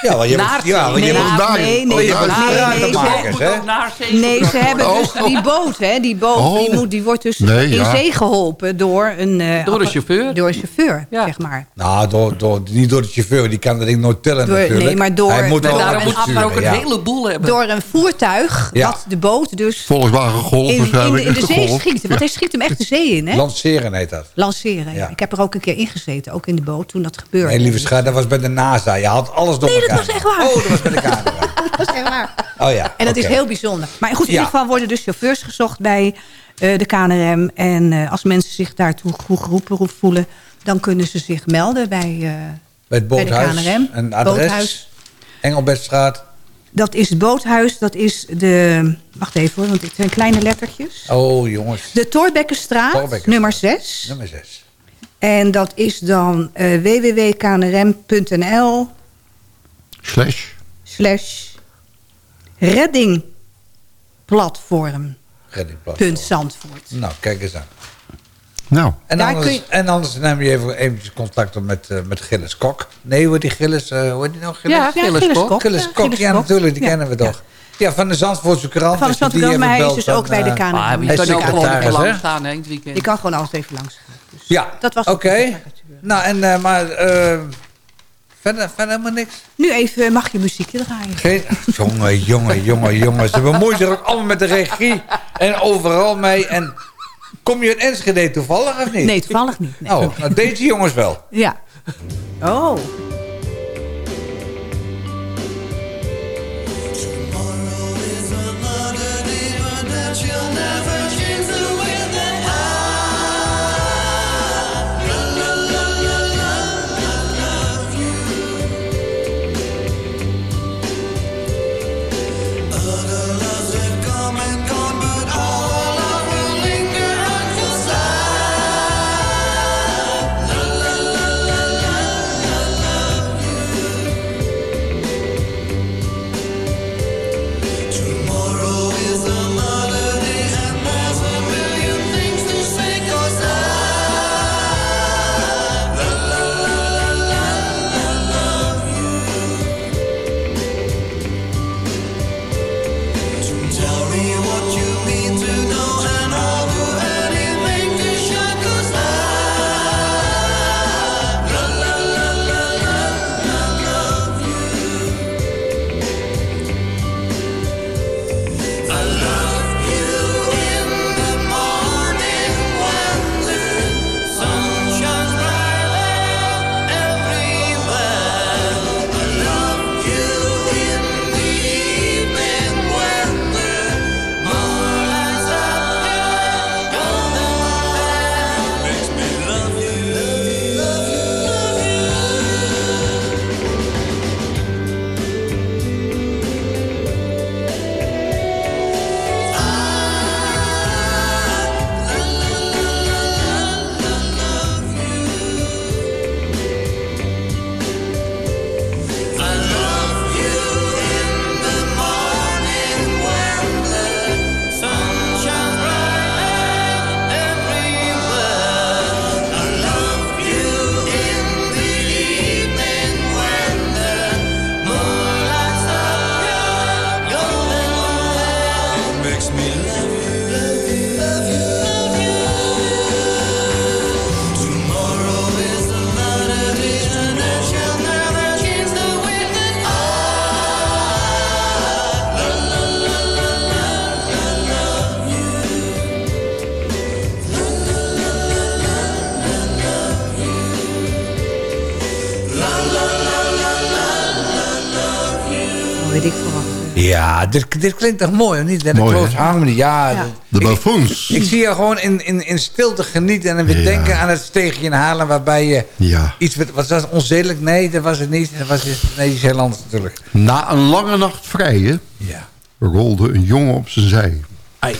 Ja, want je Naar hebt, ja, want je Nee, nee, oh, nee, nee, stratenmakers, nee, hè? Naar zee Nee, ze hebben Oh. dus die boot, hè, die boot, Oh. die, moet, die wordt dus Nee, in zee geholpen door een... eh, Door een appa- chauffeur. Door een chauffeur, Ja. zeg maar. Nou, door, door, niet door de chauffeur, die kan dat ding nooit tellen Door- natuurlijk. nee, maar door- Hij moet wel Daarom een moet ook een ja. heleboel hebben. Door een voertuig Ja. dat de boot dus Volkswagen Golf in, in, de, in de zee schiet. Want hij schiet hem echt de zee in, hè? Lanceren heet dat. Lanceren. Ik heb er ook een keer ingezeten, ook in de boot, toen dat gebeurde. Nee, lieve schat, dat was bij de NASA. Je had alles door dat was echt waar. Oh, dat was bij de KNRM. *laughs* dat is echt waar. Oh ja. En dat is heel bijzonder. Maar goed, in ieder geval worden dus chauffeurs gezocht bij eh, de KNRM. En eh, als mensen zich daartoe goed geroepen voelen... dan kunnen ze zich melden bij, eh, Bij het bij de boothuis. KNRM. Een adres. Boothuis. Engelbertstraat. Dat is het boothuis, dat is de... Wacht even hoor, want dit zijn kleine lettertjes. Oh, jongens. De Torbekkenstraat, nummer 6. Nummer 6. En dat is dan eh, www.knrm.nl Slash. slash reddingplatform. Reddingplatform. Punt Zandvoort. Nou, kijk eens aan. Nou. En, Daar anders, je- en anders neem je even eventjes contact op met, eh, met Gilles Kok. Nee, hoe heet die Gilles? eh hoe heet die nou? Gilles? Ja, ja, Gilles Gilles Kok. Kok. Gilles Ja, Kok, ja, natuurlijk, die Ja. kennen we toch. Ja, van de Zandvoortse krant. Van de Zandvoortse krant, maar hij is dus ook bij de eh, KNRM. Ah, hij je kan ook gewoon even langs gaan hè, in het weekend. Je kan gewoon alles even langs gaan. Ja, Dat was oké. Nou, en, eh, maar eh, verder, verder helemaal niks. Nu even eh, mag je muziekje draaien. Geen, jongen, jongen, jongen, jongen. Ze bemoeien zich ook allemaal met de regie en overal mee. En kom je in Enschede toevallig of niet? Nee, toevallig niet. Nee. Oh, nou, deze jongens wel. Ja. Oh. Dit, dit klinkt toch mooi, of niet? De Mooi, Close? Harmony, ja. De ik- buffoons. Ik zie je gewoon in, in, in stilte genieten en weer Ja. denken aan het steegje in Haarlem... waarbij je Ja. iets... Wat was dat onzedelijk? Nee, dat was het niet. Dat was het, nee, die is heel anders natuurlijk. Na een lange nacht vrije Ja. rolde een jongen op zijn zij. Ai.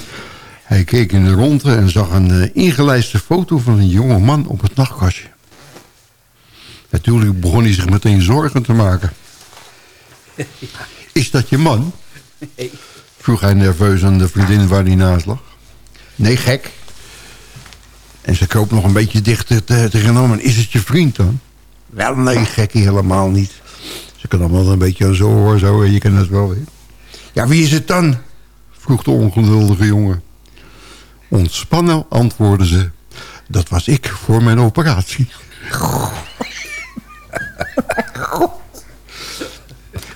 Hij keek in de ronde en zag een eh, ingelijste foto van een jonge man op het nachtkastje. Natuurlijk begon hij zich meteen zorgen te maken. *laughs* Is dat je man? Vroeg hij nerveus aan de vriendin waar hij naast lag. Nee, gek. En ze kroop nog een beetje dichter te- tegen hem. En is het je vriend dan? Wel, nee, gekkie, helemaal niet. Ze kan allemaal een beetje zo hoor, zo. en Je kent het wel, hè. Ja, wie is het dan? Vroeg de ongeduldige jongen. Ontspannen antwoordde ze. Dat was ik voor mijn operatie. *laughs*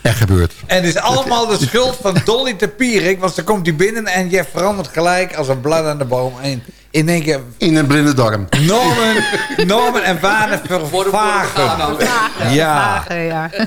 Echt gebeurd. En het is allemaal de schuld van Dolly de Pierik. Want dan komt hij binnen en je verandert gelijk als een blad aan de boom. En in één keer In een blinde darm. Norman, *laughs* Norman en Waarne vervagen. Ja,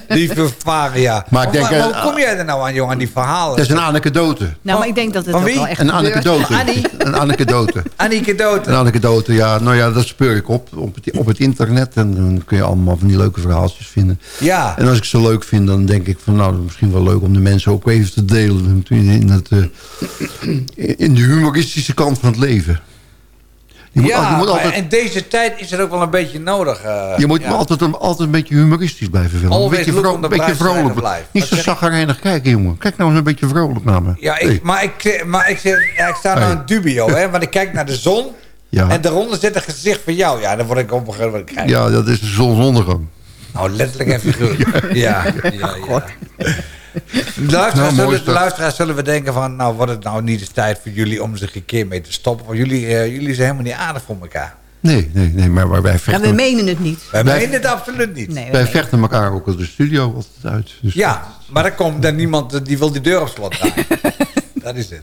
die vervagen, ja. Maar ik denk, Maar hoe eh, kom jij er nou aan, die verhalen? Dat is een anekdote. Nou, maar ik denk dat het Van ook wie? wel echt Een anekdote. Annie. Een anekdote. Annieke Doten. Een anekdote, ja. Nou ja, dat speur ik op, op het, op het internet. En dan kun je allemaal van die leuke verhaaltjes vinden. Ja. En als ik ze leuk vind, dan denk ik van... nou, misschien wel leuk om de mensen ook even te delen... in, het, eh, in de humoristische kant van het leven. Je moet, ja, je moet maar altijd, in deze tijd is het ook wel een beetje nodig. eh, je moet ja. altijd, een- altijd een beetje humoristisch blijven filmen. Een beetje, vro- een beetje vrolijk. life. Niet zo zagrijnig kijken, jongen. Kijk nou eens een beetje vrolijk naar me. Ja, ik, Hey. maar, ik, maar ik, ja, ik sta nou Hey. in dubio, hè, want ik kijk naar de zon Ja. en daaronder zit een gezicht van jou. Ja, dan word ik op een gegeven ja, dat is de zonsondergang. Nou, letterlijk en figuurlijk. *laughs* Ja, ja, ja. De *laughs* luisteraars, Nou, zullen, de luisteraars zullen we denken van... nou, wordt het nou niet eens tijd voor jullie om zich een keer mee te stoppen? Want jullie, eh, jullie zijn helemaal niet aardig voor elkaar. Nee, nee, nee, maar, maar wij En vechten, we menen het niet. Wij Wij- menen het absoluut niet. Nee, wij vechten elkaar ook op de studio altijd uit. Dus Ja, maar dan komt dan niemand eh, die wil die deur op slot draaien. *laughs* dat is het.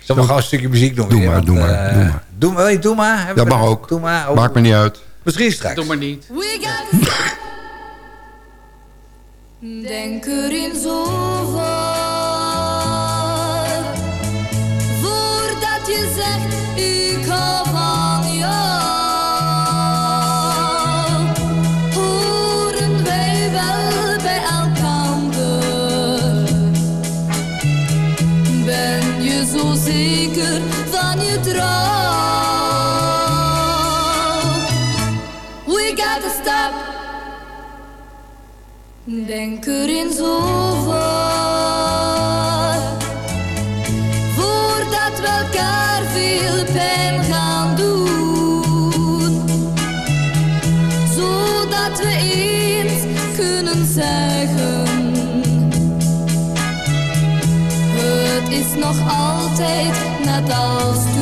Zullen we gewoon een stukje muziek doen? Doe weer? maar, Want, doe maar, eh, doe maar. Doe maar, doe dat mag ook. Doe maar. Maakt me niet uit. Misschien straks. Doe maar niet. We got Denk er eens Denk er eens over. Voordat we elkaar veel pijn gaan doen. Zodat we eens kunnen zeggen. Het is nog altijd net als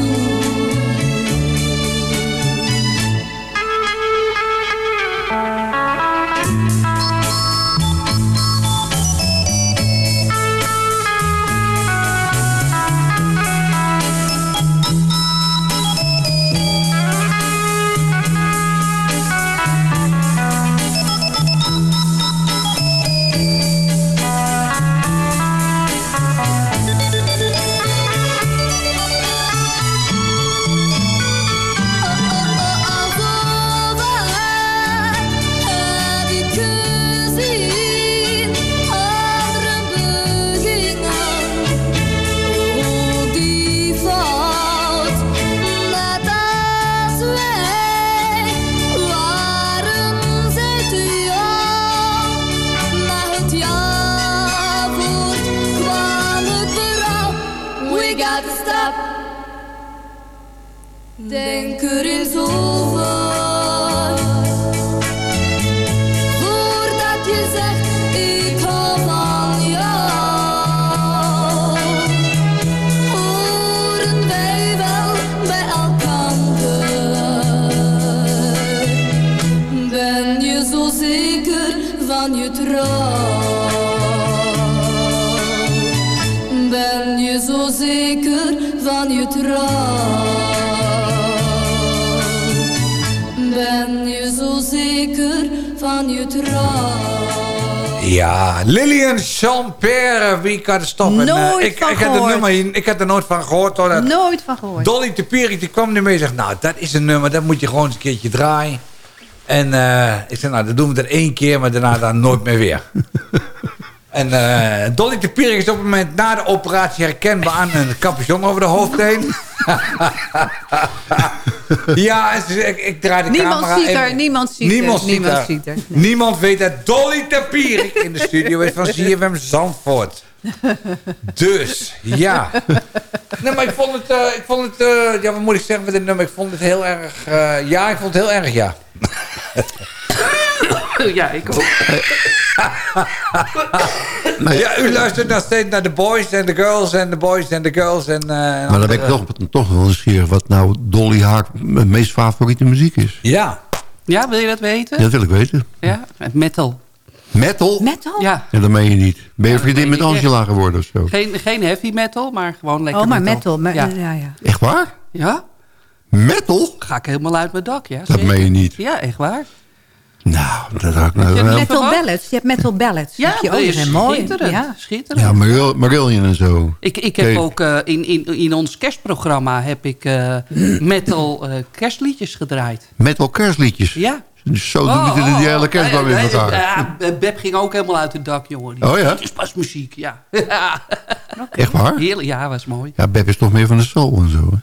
van je trouw Ja, Lilian Champère, wie kan het stoppen? Nooit Eh, ik, van ik, had nummer, hier- ik had er nooit van gehoord. Hoor, dat Nooit van gehoord. Dolly de Pierik die kwam ermee en zegt, nou, dat is een nummer, dat moet je gewoon eens een keertje draaien. En eh, ik zei, nou, dan doen we er één keer, maar daarna dan nooit meer weer. *laughs* en eh, Dolly de Pierik is op het moment na de operatie herkenbaar aan een capuchon over de hoofd heen. *laughs* ja, en ik, ik draai de Niemand camera. ziet en- er, niemand ziet er, niemand ziet niemand er. ziet er. Niemand weet dat Dolly de Pierik in de studio is van *laughs* ZFM Zandvoort. Dus, ja. *laughs* Nee, maar ik vond het, eh, ik vond het eh, ja, wat moet ik zeggen met dit nummer? Ik vond het heel erg, eh, ja, ik vond het heel erg, ja. *coughs* Ja, ik ook. *coughs* Ja, u luistert nog steeds naar de boys en de girls en de boys en de girls en... eh, Maar dan ben ik toch, toch wel nieuwsgierig wat nou Dolly haar meest favoriete muziek is. Ja. Ja, wil je dat weten? Ja, dat wil ik weten. Ja, metal. Metal? Metal? Ja, Ja, dat meen je niet. Ben je Ja, vriendin met Angela geworden of zo? geen, geen heavy metal, maar gewoon lekker Oh, maar metal. metal. maar- Ja. ja, ja. Echt waar? ja, Metal? ga ik helemaal uit mijn dak, ja. Dat zeker. meen je niet. Ja, echt waar. Nou, dat had ik nou Je wel. Metal ballads. Je hebt metal ballads. Ja, Heb je dat ook. is Die zijn mooi. schitterend. Ja. schitterend. Ja, Maril- Marillion en zo. Ik, ik heb ook eh, in, in, in ons kerstprogramma heb ik eh, metal eh, kerstliedjes gedraaid. Metal kerstliedjes. Ja. Dus zo doen die die hele kerstboom in Eh, elkaar. Ja, Beb ging ook helemaal uit het dak, jongen. Die- Oh ja? Het is pas muziek, ja. Echt waar? Heerlijk, ja, was mooi. Ja, Beb is toch meer van de soul en zo. Hè?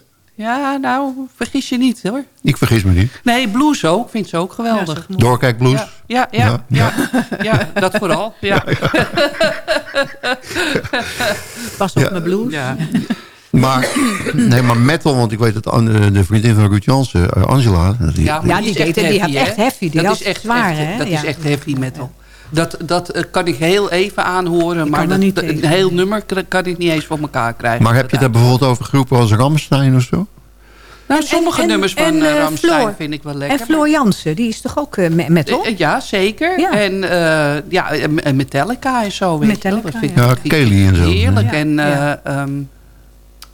Ja, nou, vergis je niet hoor. Ik vergis me niet. Nee, blues ook. Ik vind ze ook geweldig. Doorkijk blues. Ja, ja, ja, ja, dat vooral. Ja. Pas op Ja. mijn blues. Ja. Maar, *clears throat* nee, maar metal, want ik weet dat Anne- de vriendin van Ruud Jansen, eh, Angela... Die, Ja, die, die is echt deed- die heavy, had hè? echt heavy, die dat is echt zwaar, hè? Dat Ja. is echt heavy metal. Dat, dat eh, kan ik heel even aanhoren, maar dat, een heel nummer kan ik niet eens voor elkaar krijgen. maar heb je daar bijvoorbeeld over groepen als Ramstein of zo? Nou, sommige En- nummers van en, eh, eh, Floor. vind ik wel lekker. En Floor Jansen, die is toch ook eh, me- metal? Eh, Ja, zeker. Ja. En eh, ja, Metallica en zo. Weet Metallica, je wel. Dat vind ja. ik Ja, Kelly en zo. Heerlijk. Ja. En eh, Ja.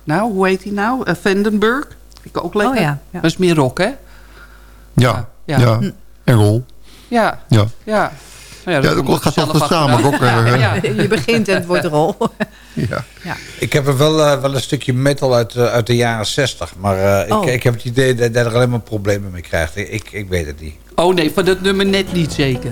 Nou, hoe heet hij nou? Eh, Vandenberg. Vind ik ook lekker. Oh ja, ja. Dat is meer rock, hè? Ja, Ja. ja. Hm. En rol. Ja. Ja. Ja. Nou Ja, dat komt gaat altijd samen, rock, eh, Ja, ja. *laughs* Je begint en het wordt rol. *laughs* Ja. Ik heb er wel, eh, wel een stukje metal uit, uit de jaren 60. Maar eh, Oh. ik, ik heb het idee dat dat er alleen maar problemen mee krijgt. Ik, ik, ik weet het niet. Oh nee, van dat nummer net niet zeker.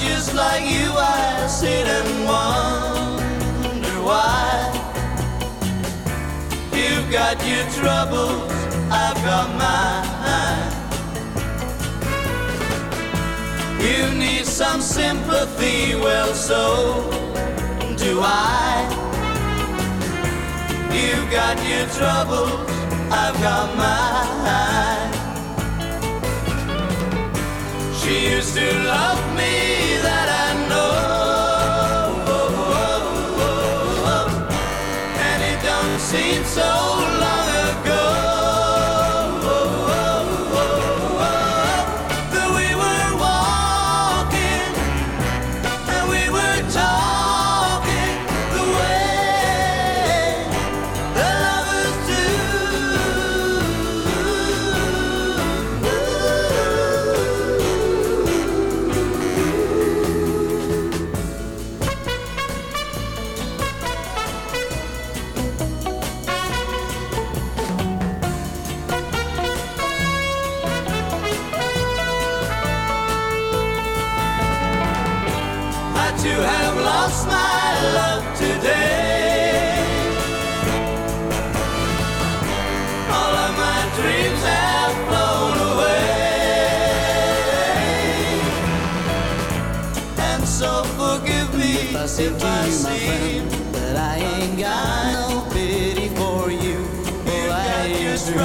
Just like you, I sit and wonder why. You've got your troubles, I've got mine. You need some sympathy, well, so do I. You've got your troubles, I've got mine. She used to love me, that I know. And it don't seem so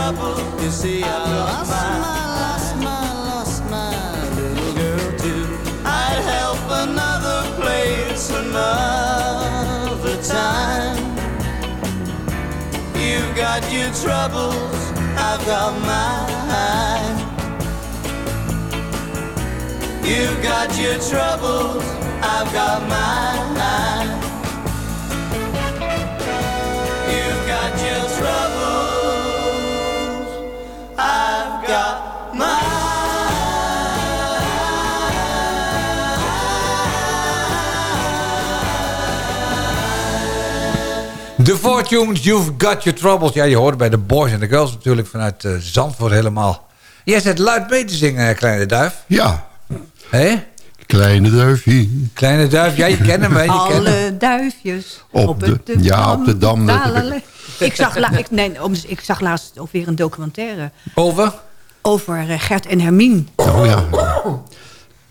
trouble. You see, I lost my, lost my, lost my little girl too. I'd help another place another time. You've got your troubles, I've got mine. You've got your troubles, I've got mine. The Fortunes, You've Got Your Troubles. Ja, je hoort bij de boys en de girls natuurlijk vanuit eh, Zandvoort helemaal. Jij zit luid mee te zingen, eh, Kleine Duif. Ja. Hé? Kleine duifje. Kleine Duif, jij kent hem, hè? Je kent hem. Alle duifjes Op de- ja, op de dam, ik- zag, la, ik, nee, om- ik zag laatst ook weer een documentaire Over? over eh, Gert en Hermien. Oh ja.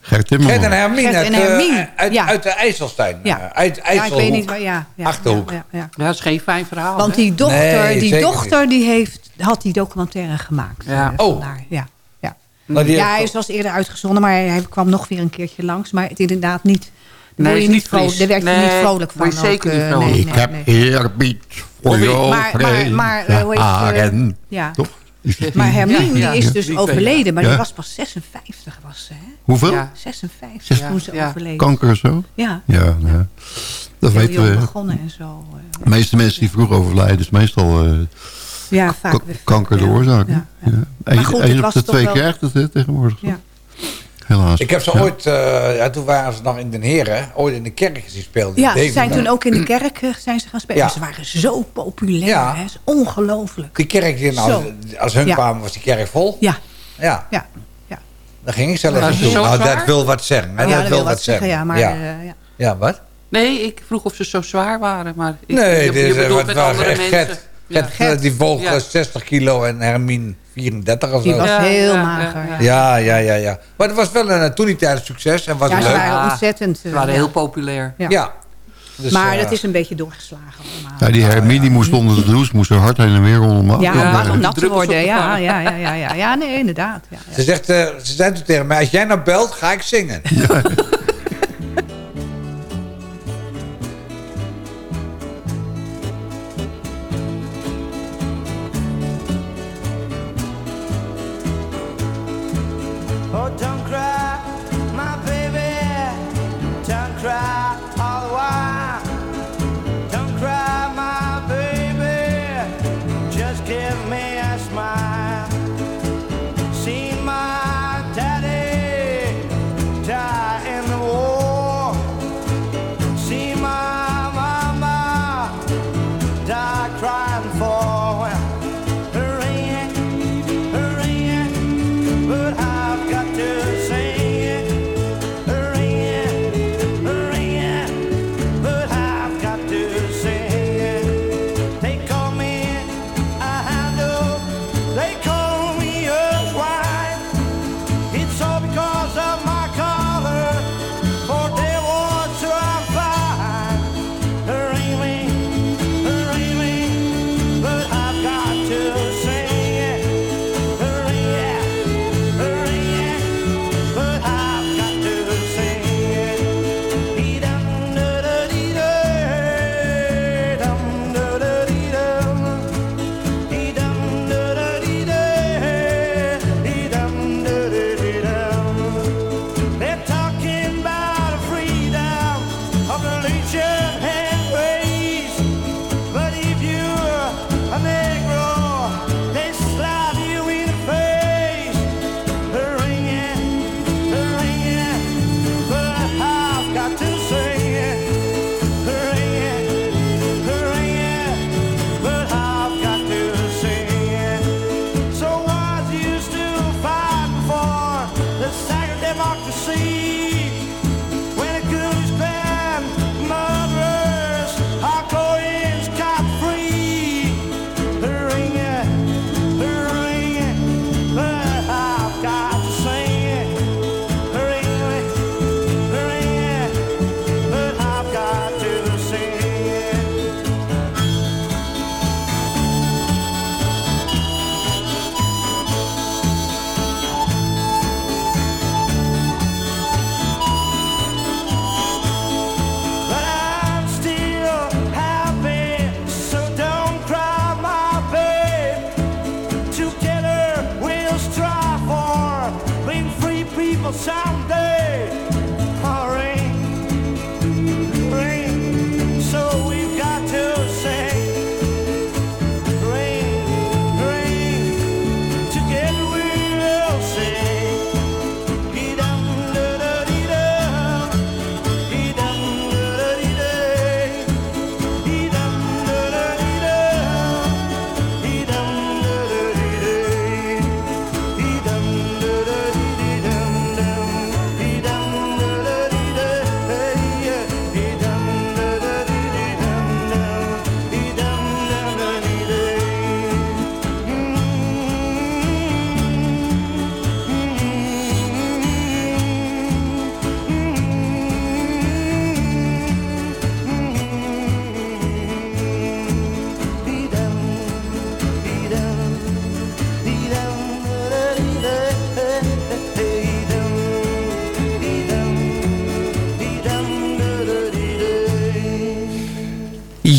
Gert Timmerman. Gert en Hermien, Gert uit, en Hermien, uit, ja. uit de IJsselstein. Ja. eh, uit Ja, ik IJsselhoek. weet niet waar, ja. ja Achterhoek. Ja, ja, ja. Ja, dat is geen fijn verhaal. Want die dochter, Nee, die, dochter die heeft, had die documentaire gemaakt. Ja. Eh, Oh. ja, ja. Die ja, hij was eerder uitgezonden, maar hij, hij kwam nog weer een keertje langs. Maar het inderdaad niet... Daar Nee, je is niet niet vrolijk, daar werd je Nee, niet vrolijk van. je zeker ook, niet vrolijk. nee, ik nee, heb nee. eerbied voor jou. maar- maar- maar, eh, hoe heet Haren. ja. Toch? *laughs* Maar? Hermine Ja, is dus Ja. overleden, maar Ja. die was pas 56 was ze, hè? Hoeveel? Ja. 56 Ja, toen ze ja. overleden. Kanker zo? Ja, Ja, ja. dat weten we. begonnen en zo. eh. De meeste mensen die vroeg overlijden is meestal eh, Ja, vaak. ka- kanker de ja, oorzaak. ja, hè? ja. Ja. Maar Eén goed, het op was de toch twee wel- krijgt het hè, tegenwoordig. Ja. Helaas. Ik heb ze Ja. ooit, eh, ja, toen waren ze nog in Den Heren, ooit in de kerk gezien speelden. Ja, ze zijn toen ook in de kerk eh, zijn ze gaan spelen. Ja. Ze waren zo populair. Ja. Hè? Is ongelooflijk. Die kerk, die, nou, als hun Ja. kwamen, was die kerk vol. Ja, Ja, ja, ja. daar ging ik zelf naartoe. zo Nou, zwaar? dat wil wat zeggen. hè, ja, dat wil wat zeggen. Ja, maar ja. eh, ja. ja, wat? Nee, ik vroeg of ze zo zwaar waren. Maar ik, Nee, je, dit je is, bedoelt wat waren echt mensen. Gert. Die eh, 60 kilo en Hermine 34 of Die zo. was Ja, heel ja, mager. ja, Ja, Ja, ja. Maar het was wel een, eh, toen niet tijdens succes en was Ja, het ze leuk. waren Ja. ontzettend. Ze eh, waren ja. heel populair. Ja. Ja. Dus, maar eh, het is een beetje doorgeslagen allemaal. Ja, die Hermine moest onder de douche, moest er hard heen en weer rondom. Ja, Ja, om die nat te worden. de Ja, ja, ja, ja, ja, ja, nee, inderdaad. Ja, ja. Ze, zegt, eh, ze zei toen tegen mij, als jij nou belt, ga ik zingen. *laughs*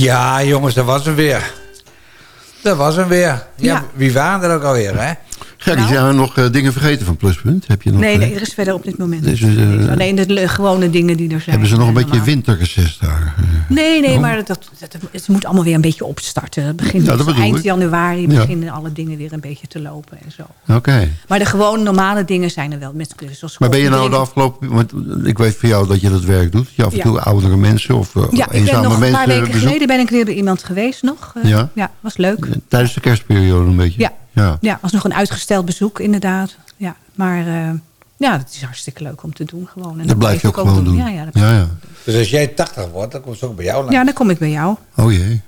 Ja, jongens, dat was hem weer. Dat was hem weer. Ja, Ja. Wie waren er ook alweer, hè? Nou. zijn er nog eh, dingen vergeten van Pluspunt? Heb je nog, Nee, eh, nee, er is verder op dit moment Dus, eh. Alleen de gewone dingen die er zijn. hebben ze nog een beetje winterreces daar? Nee, nee, maar dat, dat, het moet allemaal weer een beetje opstarten. Ja, bedoel eind ik. januari Ja. beginnen alle dingen weer een beetje te lopen en zo. Oké. Maar de gewone normale dingen zijn er wel. Met, zoals Maar ben je nou de afgelopen... Want ik weet van jou dat je dat werk doet. Je af en Ja. toe oudere mensen of eh, Ja, ik ben eenzame nog een mensen paar weken bezoekt. geleden ben ik weer bij iemand geweest nog. Eh, Ja? ja, was leuk. Tijdens de kerstperiode een beetje. Ja. ja. Ja, was nog een uitgesteld bezoek inderdaad. Ja, maar eh, ja, het is hartstikke leuk om te doen gewoon. En Dat blijf je ook gewoon doen. Ja, ja, dat- ja, ja. Dus als jij 80 wordt, dan komt ze ook bij jou langs. ja, dan kom ik bij jou. Oh jee.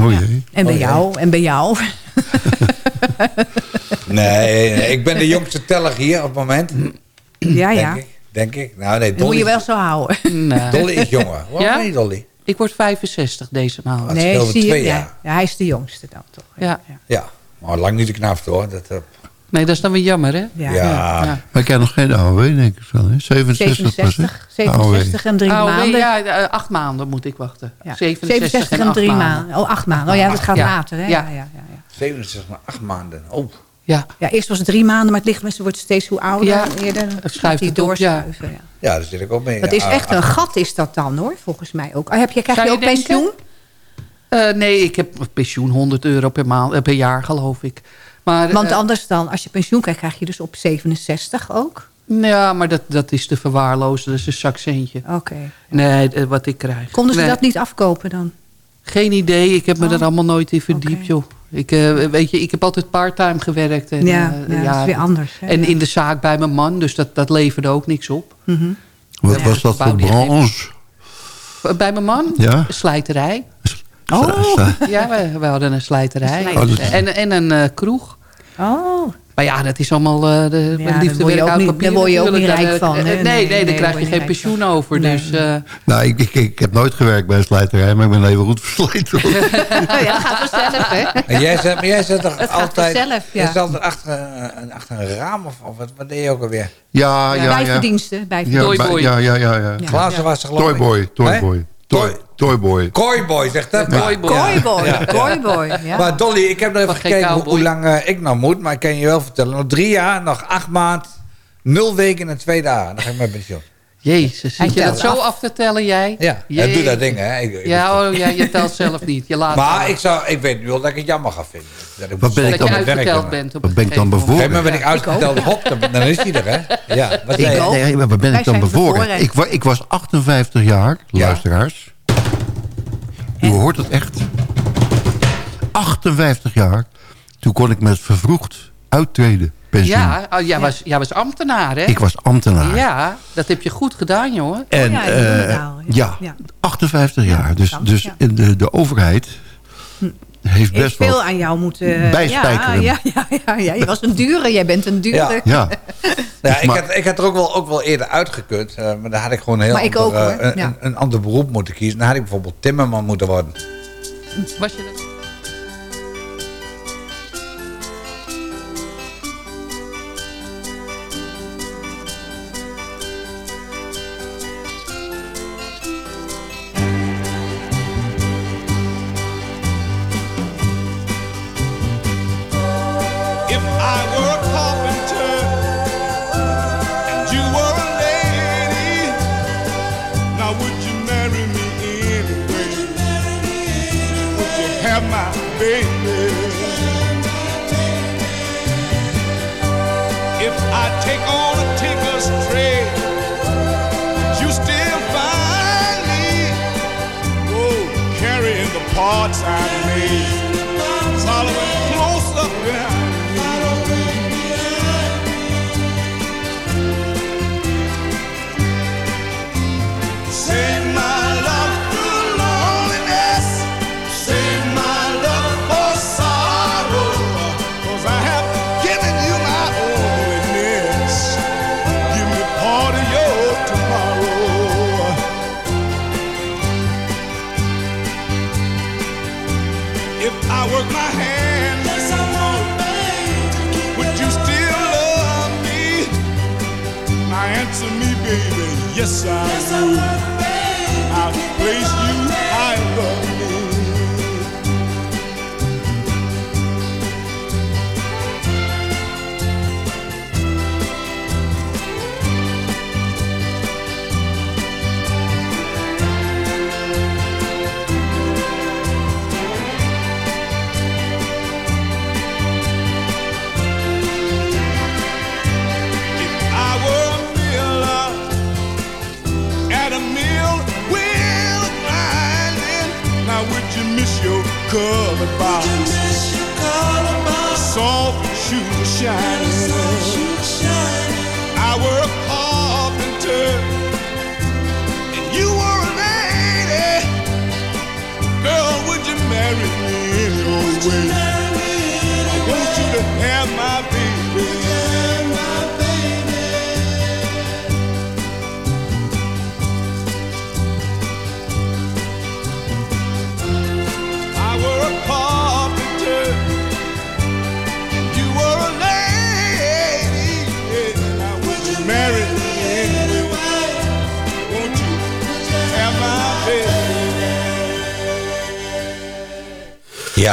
Oh jee. En bij Oh, jee. jou. En bij jou. *laughs* Nee, nee, ik ben de jongste teller hier op het moment. Ja, denk ja. Ik, denk ik. Nou nee, Dat moet je wel zo houden. Nee. *laughs* Dolly is jonger. Waarom Ja? niet, Dolly? Ik word 65 deze maand. Dat Nee, zie je, twee ja. jaar. ja, hij is de jongste dan toch. Ja. Ja, maar lang niet de knapste hoor. Dat, eh, Nee, dat is dan weer jammer, hè? Ja. ja. Ja. Maar ik heb nog geen AOW, denk ik wel. Hè? 67, 67, precies. AOW. 67 en drie AOW, maanden. ja, eh, acht maanden moet ik wachten. Ja. 67, 67 en en drie acht maanden. Oh, acht maanden. Oh ja, dat gaat Ja. later. Hè? Ja. Ja. Ja, ja, ja, 67 maar 8 maanden. Oh. Ja, ja, eerst was het drie maanden, maar het lichaam wordt steeds hoe ouder. Ja, eerder het schuift ja. doorschuiven. Ja. Ja, daar zit ik ook mee. Dat is echt een gat is dat dan hoor, volgens mij ook. Oh, Heb je, krijg je je ook denken? pensioen? Eh, nee, ik heb pensioen 100 euro per, maand, eh, per jaar, geloof ik. Maar, Want eh, anders dan, als je pensioen krijgt, krijg je dus op 67 ook? Ja, maar dat, dat is te verwaarlozen. Dat is een zakcentje. Oké. Nee, eh, wat ik krijg. Konden ze Nee, dat niet afkopen dan? Geen idee. Ik heb me Oh. er allemaal nooit in verdiept, joh. Ik, eh, weet je, ik heb altijd parttime gewerkt. En, Ja, ja, dat is weer anders, hè, En ja. in de zaak bij mijn man, dus dat, dat leverde ook niks op. Mhm. Wat Ja, was dat voor branche? Bij mijn man? Ja. Slijterij. Oh. Ja, we, we hadden een slijterij. Slijterij. En, en een eh, kroeg. Oh. Maar ja, dat is allemaal eh de Ja, liefde ook uit niet- papier daar word je ook niet rijk van, eh, hè? Nee, Nee, nee, nee, daar krijg je geen pensioen over. Nee. Dus, eh, Nou, ik, ik, ik heb nooit gewerkt bij een slijterij, maar ik ben even goed versleten. Oh *laughs* ja, dat gaat vanzelf, hè? En jij zit, maar jij zit toch Het altijd... vanzelf, ja. Jij zit altijd achter, een- achter een raam of, of wat, wat deed je ook alweer? Ja, ja, ja. Bijverdiensten. Ja, bijverdiensten. bij- ja, ja, ja. ja. Ja. Glazen was er geloof ik. Toyboy, Toyboy. Toy, Toyboy. Kooiboy, zegt dat maar. Kooiboy. Kooiboy, Ja. kooiboy. Ja. Maar Dolly, ik heb nog even gekeken hoe, lang eh, ik nou moet. Maar ik kan je wel vertellen. Nog drie jaar, nog acht maanden, nul weken en twee dagen. Dan ga ik met pensioen. Jezus, zit je dat telt zo af. af te tellen, jij? Ja, Jee. ja doe dat ding, hè. Ik- ik- Ja, oh, ja, je telt zelf niet. Je laat maar ik, zou, ik weet nu al dat ik het jammer ga vinden. Dat, ik Wat ben ik dat dan je aan het uitgeteld bent. Op Wat ben ik dan Op een bevoorrecht? ben ik uitgeteld. Hop, dan, dan is hij er, hè. Ja, wat zei Ik je? ook. Nee, maar wat ben Wij ik dan bevoorrecht? bevoorrecht. Ik, ik was 58 jaar, luisteraars. U hoort het echt. 58 jaar. Toen kon ik met vervroegd uittreden pensioen. Ja, oh, jij, was, jij was ambtenaar, hè? Ik was ambtenaar. Ja, dat heb je goed gedaan, jongen. En ja, eh, inderdaad, ja. ja, Ja. 58 Ja, jaar. Dus, dus ja. de, de overheid heeft Heeft best veel aan jou moeten... bijspijkeren. Ja, ja, ja, ja, ja, je was een dure, jij bent een dure. Ja. Ja, *laughs* Ja, ik, maar- had, ik had er ook wel, ook wel eerder uitgekund. eh, maar dan had ik gewoon een heel Maar ik ander, ook, eh, hoor. een, Ja. een, een ander beroep moeten kiezen. Dan had ik bijvoorbeeld timmerman moeten worden. Was je dat?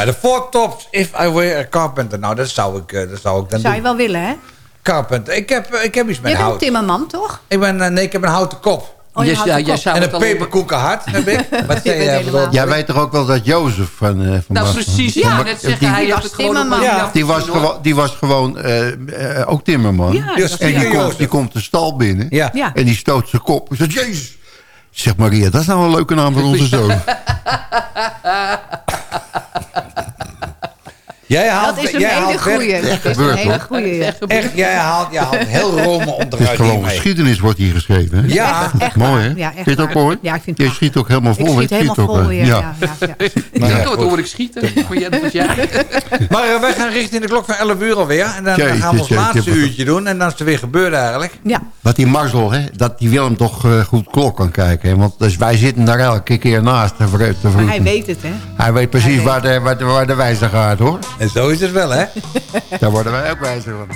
Ja, de Four Tops, If I Were a Carpenter. Nou, dat zou ik, eh, dat zou ik dan Zou je doen. wel willen, hè? Carpenter. Ik heb, eh, ik heb iets met Je bent een hout. timmerman, toch? Ik ben, eh, nee, ik heb een houten kop. Oh, je Yes, houdt ja, een jij kop. zou en een peperkoekenhart heb ik. *laughs* Wat zei bent jij? Jij weet toch ook wel dat Jozef van... van Nou, Bas- precies. Ja, net zeggen, die- hij heeft het gewoon op timmerman. Ja. Die was, gewoon, die was gewoon ook timmerman. Ja, dat was en die komt, die komt de stal binnen. Ja. Ja. En die stoot zijn kop. En zegt, jezus. Zeg Maria, dat is nou een leuke naam voor onze zoon. *laughs* Jij haalt, Dat is een jij hele goeie. Dat is een gebeurd, hele goeie. ja. Echt, jij haalt, jij haalt heel Rome Het is onderuit gewoon geschiedenis wordt hier geschreven. hè? Ja, Echt mooi hè? Ja, echt vind je het ook mooi? Ja, ik vind het Je schiet ook helemaal vol. Ik schiet helemaal vol weer. Ja, ja, ja. Ja, wat hoor ik schieten? *laughs* Maar eh, wij gaan richting de klok van 11 uur alweer. En dan, dan gaan we ons laatste uurtje doen. En dan is het weer gebeurd eigenlijk. Ja. Wat die Marcel, hè, dat die Willem toch eh, goed klok kan kijken. Hè? Want dus wij zitten daar elke keer naast. Te, Maar hij weet het, hè? Hij weet precies Hij weet- waar, de, waar, de, waar de wijzer gaat, hoor. En zo is het wel, hè? *laughs* Daar worden wij ook wijzer van.